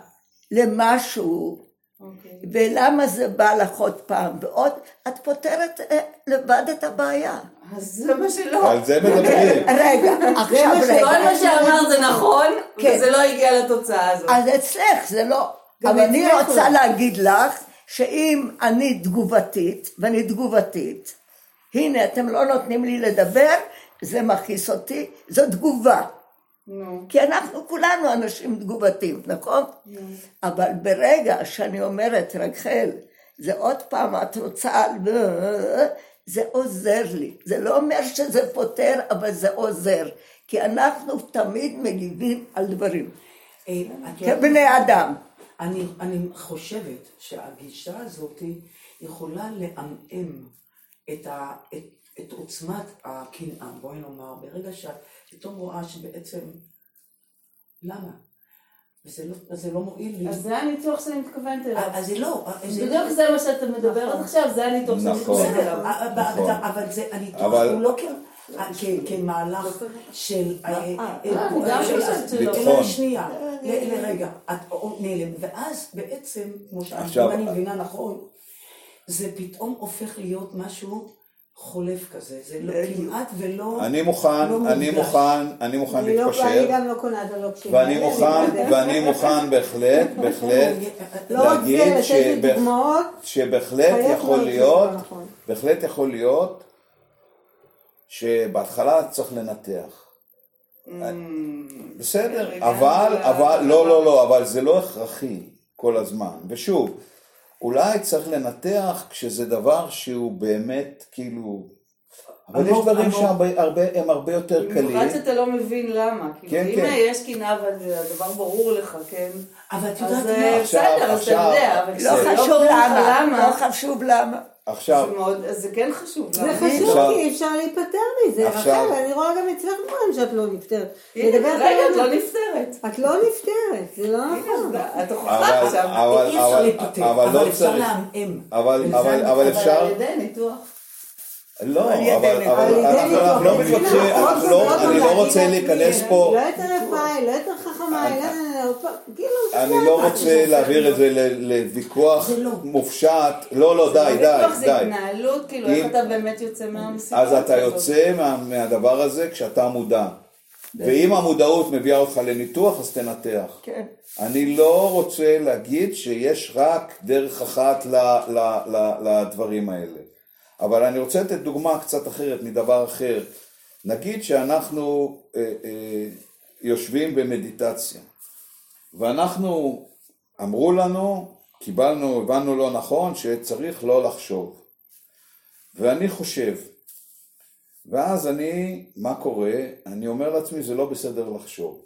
למשהו, אוקיי. ולמה זה בא לך עוד פעם ועוד, את פותרת אה, לבד את הבעיה. אז זה מה שלא. על זה מדברים. רגע, עכשיו רגע. כל מה שאמרת זה נכון, כן. וזה לא הגיע לתוצאה הזאת. אז אצלך זה לא. אבל אני רוצה לא. להגיד לך שאם אני תגובתית, ואני תגובתית, הנה אתם לא נותנים לי לדבר, זה מכעיס אותי, זו תגובה. נו. כי אנחנו כולנו אנשים תגובתיים, נכון? אבל ברגע שאני אומרת, רחל, זה עוד פעם, את רוצה, זה עוזר לי. זה לא אומר שזה פותר, אבל זה עוזר. כי אנחנו תמיד מגיבים על דברים. אה, יודעת- כבני אדם. אני, אני חושבת שהגישה הזאת יכולה לעמעם את, ה, את, את עוצמת הקנאה, בואי נאמר, ברגע שאת פתאום רואה שבעצם, למה? וזה לא, זה לא מועיל לי. אז זה הניתוח שאני מתכוונת אליו. אז זה לא, בדיוק זה מה שאתה מדברת נכון. עכשיו, זה הניתוח שאני נכון. מתכוונת אליו. אבל- נכון. אבל זה הניתוח הוא לא כ- כ- כמהלך של... אה, אה. ביטחון. שנייה, ל- לרגע, את נעלם, ואז בעצם, כמו שאני מבינה נכון, זה פתאום הופך להיות משהו חולף כזה, זה לא כמעט ולא... אני מוכן, לא אני. מוכן, אני מוכן לא- להתפשר. אני גם לא קונה את הלוקשים ואני מוכן. ואני מוכן בהחלט, בהחלט, לא להגיד שבהחלט יכול להיות, נכון. בהחלט יכול להיות שבהתחלה צריך לנתח. בסדר, רגע, אבל, אבל. לא, לא, לא, אבל זה לא הכרחי כל הזמן. ושוב, אולי צריך לנתח כשזה דבר שהוא באמת, כאילו, אבל יש דברים. שהרבה הרבה- יותר במיוחד קלים. שאתה לא מבין למה. כאילו, כן, אם כן. יש קנאה והדבר ברור לך, כן? אבל את יודעת אה, מה? עכשיו- בסדר, אז אתה עכשיו- יודע, אבל לא לא חשוב למה, לא חשוב למה. עכשיו, זה מאוד- אז זה כן חשוב. זה? חשוב עכשיו- כי אי אפשר להיפטר מזה. עכשיו- רחל, אני רואה גם אצלך דברים שאת לא נפטרת. הנה, רגע, את לא. נפטרת. את לא נפטרת, זה לא נכון. את הוכחה אבל- עכשיו. אי אפשר אבל- להיפטר, אבל לא אפשר צריך. לעמעם. אבל וזה אבל- אני- אבל אבל אפשר, על ידי ניתוח. לא, אבל אנחנו לא מתווכחים, זה לא- לא אני לא רוצה להיכנס פה, לא יותר יפה, לא יותר חכמה, לא. כאילו, אני לא זה רוצה לא להעביר את. זה לוויכוח לא. מופשט, לא, לא, די, לא ויכוח, די, זה די. התנהלות, כאילו, איך אתה באמת יוצא מהסיטואציה אז אתה. יוצא מה- מהדבר הזה כשאתה מודע. ואם המודעות מביאה אותך לניתוח, אז תנתח. כן. אני לא רוצה להגיד שיש רק דרך אחת לדברים האלה. אבל אני רוצה לתת דוגמה קצת אחרת מדבר אחר. נגיד שאנחנו אה, אה, יושבים במדיטציה, ואנחנו, אמרו לנו, קיבלנו, הבנו לא נכון, שצריך לא לחשוב. ואני חושב, ואז אני, מה קורה? אני אומר לעצמי, זה לא בסדר לחשוב.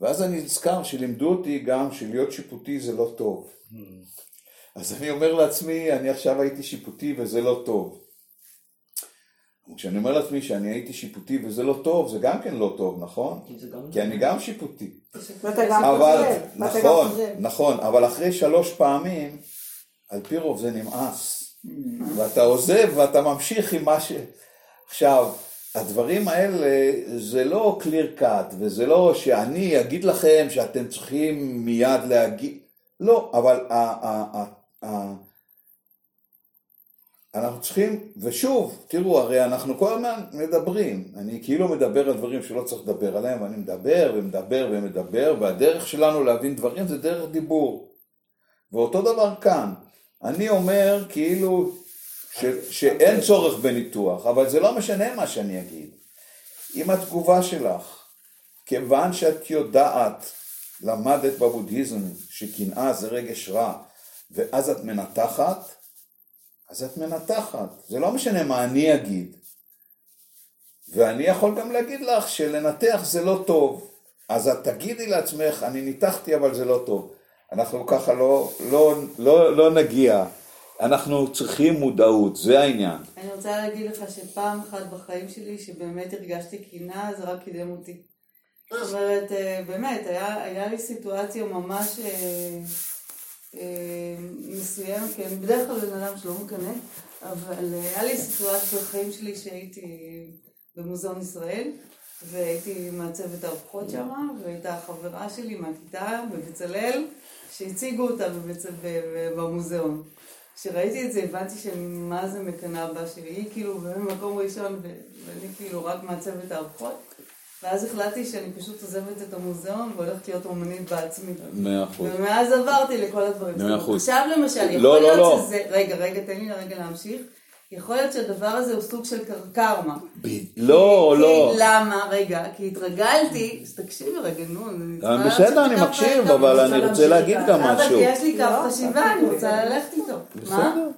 ואז אני נזכר שלימדו אותי גם שלהיות שיפוטי זה לא טוב. אז אני אומר לעצמי, אני עכשיו הייתי שיפוטי וזה לא טוב. כשאני אומר לעצמי שאני הייתי שיפוטי וזה לא טוב, זה גם כן לא טוב, נכון? כי גם- כי אני גם שיפוטי. ואתה גם אבל, נכון. נכון, אבל אחרי שלוש פעמים, על פי רוב זה נמאס. ואתה עוזב ואתה ממשיך עם מה ש... עכשיו, הדברים האלה זה לא clear cut, וזה לא שאני אגיד לכם שאתם צריכים מיד להגיד, לא, אבל אנחנו צריכים, ושוב, תראו, הרי אנחנו כל הזמן מדברים, אני כאילו מדבר על דברים שלא צריך לדבר עליהם, ואני מדבר ומדבר ומדבר, והדרך שלנו להבין דברים זה דרך דיבור. ואותו דבר כאן, אני אומר כאילו ש, שאין צורך בניתוח, אבל זה לא משנה מה שאני אגיד. אם התגובה שלך, כיוון שאת יודעת, למדת בבודהיזם שקנאה זה רגש רע, ואז את מנתחת, אז את מנתחת. זה לא משנה מה אני אגיד. ואני יכול גם להגיד לך שלנתח זה לא טוב. אז את תגידי לעצמך, אני ניתחתי אבל זה לא טוב. אנחנו ככה לא, לא, לא, לא נגיע. אנחנו צריכים מודעות, זה העניין. אני רוצה להגיד לך שפעם אחת בחיים שלי שבאמת הרגשתי קנאה, זה רק קידם אותי. זאת אומרת, אה, באמת, היה, היה לי סיטואציה ממש אה, מסוימת, כי אני בדרך כלל בן אדם שלא מקנא, אבל היה לי סיטואציה בחיים שלי שהייתי במוזיאון ישראל, והייתי מעצבת הארוחות שם, והייתה חברה שלי מהכיתה בבצלאל, שהציגו אותה במוזיאון. כשראיתי את זה הבנתי שאני מה זה מקנאה בה שלי, היא כאילו במקום ראשון ואני כאילו רק מעצבת הארוחות. ואז החלטתי שאני פשוט עוזבת את המוזיאון והולכת להיות אומנית בעצמי. מאה אחוז. ומאז עברתי לכל הדברים. מאה אחוז. עכשיו למשל, יכול לא, לא, להיות לא. שזה... רגע, רגע, תן לי רגע להמשיך. יכול להיות שהדבר הזה הוא סוג של קר- קרמה. ב- לא, כי- לא. למה? רגע, כי התרגלתי, אז תקשיבי רגע, נו, אני אה, בסדר, אני מקשיב. אבל אני רוצה להגיד גם ה- אבל משהו. כי יש לי קו לא, חשיבה, אני רוצה ללכת איתו. מה? בסדר.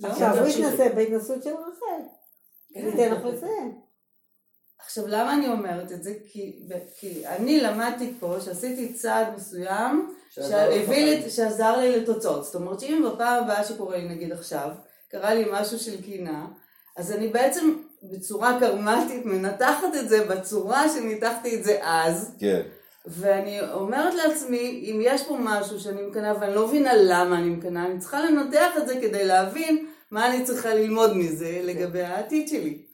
לא? עכשיו הוא תמשיכי. יתנסה בהתנסות של רחל. ניתן לך לסיים. עכשיו, למה אני אומרת את זה? כי, כי אני למדתי פה שעשיתי צעד מסוים שעזר לי, שעזר לי לתוצאות. זאת אומרת שאם בפעם הבאה שקורה לי, נגיד עכשיו, קרה לי משהו של קינה, אז אני בעצם בצורה קרמטית מנתחת את זה בצורה שניתחתי את זה אז, כן. ואני אומרת לעצמי, אם יש פה משהו שאני מקנאה ואני לא מבינה למה אני מקנאה, אני צריכה לנתח את זה כדי להבין מה אני צריכה ללמוד מזה לגבי העתיד שלי.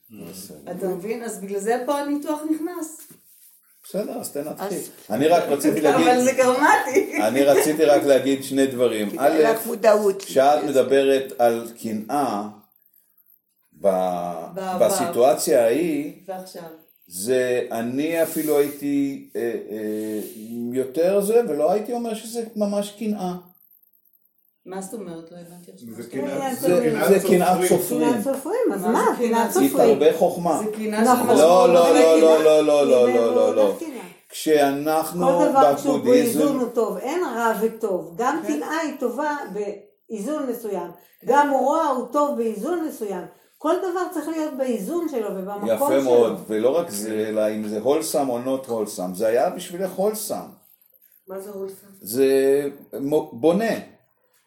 אתה מבין? אז בגלל זה פה הניתוח נכנס. בסדר, אז תנתחי. אני רק רציתי להגיד, אבל זה קרמטי. אני רציתי רק להגיד שני דברים. א', כדאי לך מודעות. כשאת מדברת על קנאה. בסיטואציה ההיא. זה, אני אפילו הייתי אה, אה, יותר זה, ולא הייתי אומר שזה ממש קנאה. מה זאת אומרת? לא הבנתי עכשיו. זה קנאת זה זה קנאת סופרים. קנאת סופרים, אז מה קנאת סופרים. תרבה חוכמה. זה נכון. של לא, משמעות. לא, לא, לא, לא, לא, לא, לא, לא, לא. קנאה. כשאנחנו כל דבר שהוא בבודהיזם, באיזון הוא טוב, אין רע וטוב. גם כן. קנאה היא טובה באיזון מסוים. גם רוע הוא טוב באיזון מסוים. כל דבר צריך להיות באיזון שלו ובמקום יפה שלו. מאוד, ולא רק זה, אלא אם זה הולסם או נוט הולסם, זה היה בשבילך הולסם, מה זה הולסם? זה בונה.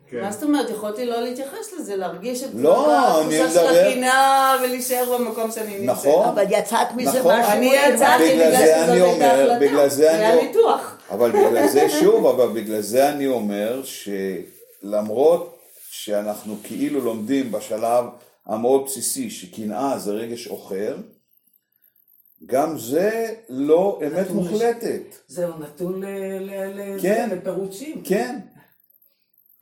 כן. מה זאת אומרת? יכולתי לא להתייחס לזה, להרגיש את לא, אני התחושה של מדבר- הקנאה ולהישאר במקום שאני נמצאת. נכון. אבל יצאת מזה נכון. משהו... אני יצאתי בגלל בגלל זה שזאת אני הייתה אומר, החלטה. בגלל זה זה אני- היה ניתוח. אבל בגלל זה, שוב, אבל בגלל זה אני אומר שלמרות שאנחנו כאילו לומדים בשלב המאוד בסיסי שקנאה זה רגש עוכר, גם זה לא אמת מוחלטת. זהו נתון ל- ל- ל- כן.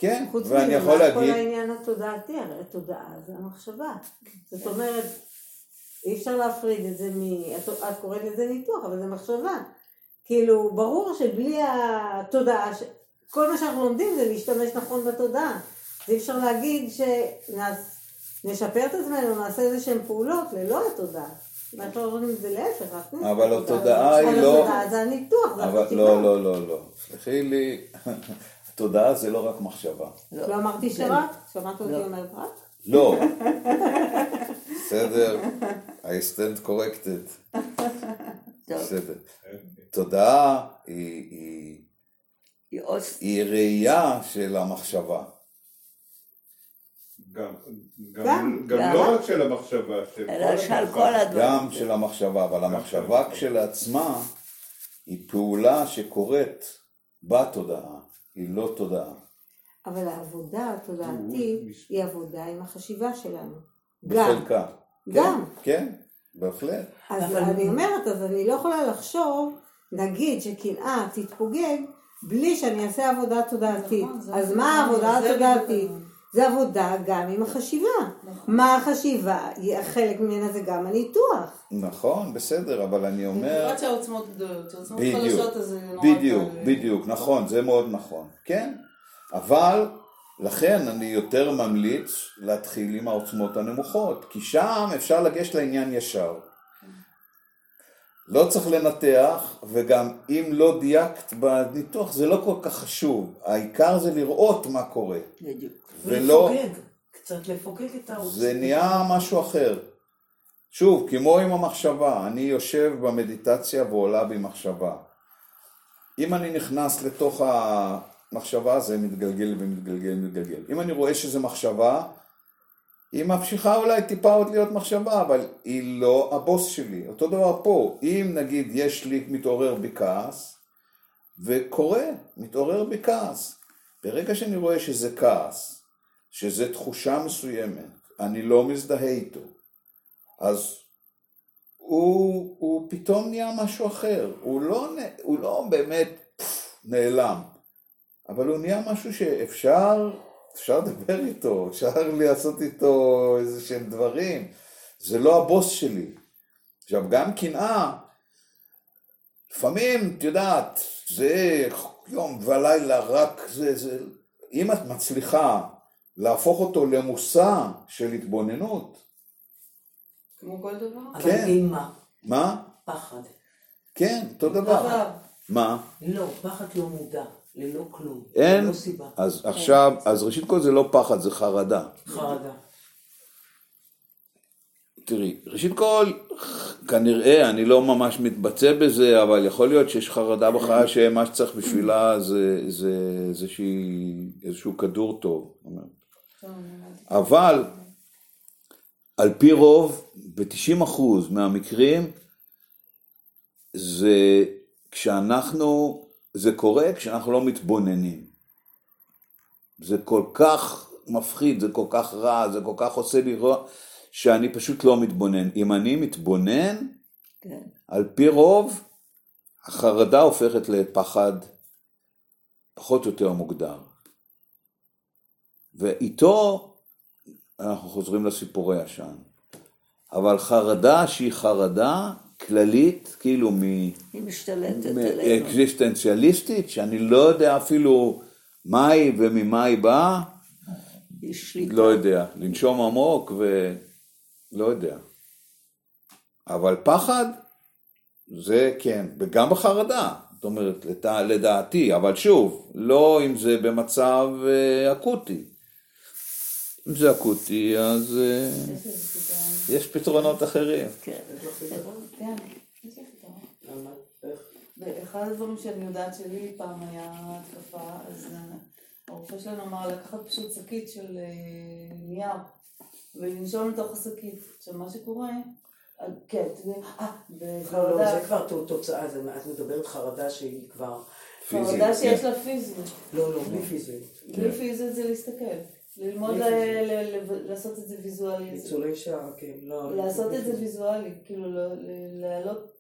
כן, חוץ ואני מזה, יכול מה כל להגיד, העניין התודעתי? הרי התודעה זה המחשבה. זאת אומרת, אי אפשר להפריד את זה מ... את, את קוראת לזה ניתוח, אבל זה מחשבה. כאילו, ברור שבלי התודעה, ש... כל מה שאנחנו לומדים זה להשתמש נכון בתודעה. אז אי אפשר להגיד שנשפר את עצמנו, נעשה איזה שהן פעולות ללא התודעה. אבל התודעה היא לא- התודעה זה הניתוח, זה החשיבה. לא, לא, לא, לא, סלחי לי, התודעה זה לא רק מחשבה. לא אמרתי שרק? שמעת אותי אומרת רק? לא. בסדר, I stand corrected. בסדר. תודעה היא, ראייה של המחשבה. גם, גם, גם. לא רק של המחשבה, של אלא של המחשבה. כל הדברים. גם של המחשבה, אבל המחשבה כשלעצמה היא פעולה שקורית בתודעה, היא לא תודעה. אבל העבודה התודעתית היא עבודה עם החשיבה שלנו. גם. בחלקה. גם. כן, כן, בהחלט. אז אני אומרת, אז אני לא יכולה לחשוב, נגיד שקנאה תתפוגג, בלי שאני אעשה עבודה תודעתית. נכון, אז מה העבודה התודעתית? זה עבודה גם עם החשיבה. נכון. מה החשיבה? חלק ממנה זה גם הניתוח. נכון, בסדר, אבל אני אומר... בפרט שהעוצמות גדולות, שהעוצמות בדיוק, חלשות אז זה נורא בדיוק. בדיוק, נכון, זה מאוד נכון, כן, אבל לכן אני יותר ממליץ להתחיל עם העוצמות הנמוכות, כי שם אפשר לגשת לעניין ישר. לא צריך לנתח, וגם אם לא דייקת בניתוח זה לא כל כך חשוב, העיקר זה לראות מה קורה, בדיוק. ולא, ולפוגג, קצת לפוגג את העוצמה. זה נהיה משהו אחר. שוב, כמו עם המחשבה, אני יושב במדיטציה ועולה בי מחשבה. אם אני נכנס לתוך המחשבה, זה מתגלגל ומתגלגל ומתגלגל. אם אני רואה שזה מחשבה, היא ממשיכה אולי טיפה עוד להיות מחשבה, אבל היא לא הבוס שלי. אותו דבר פה, אם נגיד יש לי, מתעורר בי כעס, וקורה, מתעורר בי כעס. ברגע שאני רואה שזה כעס, שזה תחושה מסוימת, אני לא מזדהה איתו, אז הוא, הוא פתאום נהיה משהו אחר, הוא לא, הוא לא באמת פף, נעלם, אבל הוא נהיה משהו שאפשר אפשר לדבר איתו, אפשר לעשות איתו איזה שהם דברים, זה לא הבוס שלי. עכשיו גם קנאה, לפעמים, את יודעת, זה יום ולילה רק זה, זה, אם את מצליחה להפוך אותו למושא של התבוננות, כמו כל דבר. אבל כן. עם מה? מה? פחד. כן, אותו דבר. דבר. מה? לא, פחד לא מודע, ללא כלום. אין, ללא סיבה. אז עכשיו, אז ראשית כל זה לא פחד, זה חרדה. חרדה. תראי, ראשית כל, כנראה, אני לא ממש מתבצע בזה, אבל יכול להיות שיש חרדה בחיה שמה שצריך בשבילה זה, זה איזושהי, איזשהו כדור טוב. אבל, על פי רוב, ב-90% מהמקרים, זה כשאנחנו, זה קורה כשאנחנו לא מתבוננים. זה כל כך מפחיד, זה כל כך רע, זה כל כך עושה לי רע, שאני פשוט לא מתבונן. אם אני מתבונן, כן. על פי רוב, החרדה הופכת לפחד פחות או יותר מוגדר. ואיתו אנחנו חוזרים לסיפורי עשן. אבל חרדה שהיא חרדה כללית, כאילו מ... היא משתלטת עלינו. אקזיסטנציאליסטית, שאני לא יודע אפילו מה היא וממה היא באה, היא שליטה. לא יודע, לנשום עמוק ולא יודע. אבל פחד, זה כן, וגם בחרדה, זאת אומרת. לדעתי, אבל שוב, לא אם זה במצב אה, אקוטי. אם זה אקוטי, אז אה, יש פתרונות אחרים. כן. כן? ואחד הדברים שאני יודעת שלי פעם היה התקפה, אז אה, הרופא שלנו אמר לקחת פשוט שקית של אה, נייר ולנשום לתוך השקית. עכשיו מה שקורה, כן, אתה יודע, אה, לא, לא, בחרדה, זה כבר תוצאה, זה- את מדברת חרדה שהיא כבר... חרדה שיש. לה פיזיות. לא, לא, בלי פיזיות. בלי פיזיות זה להסתכל. ללמוד בלי ל- ל- ל- לעשות את זה ויזואלי. ניצולי שואה, כן, לא... לעשות את זה ויזואלי, כאילו ל- ל- להעלות...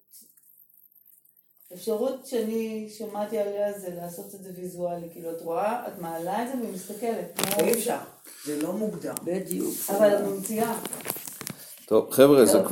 אפשרות שאני שמעתי עליה זה לעשות את זה ויזואלי, כאילו את רואה, את מעלה את זה ומסתכלת. אי אפשר, זה לא מוגדר. בדיוק. אבל את ממציאה. טוב, חבר'ה, זה כבר...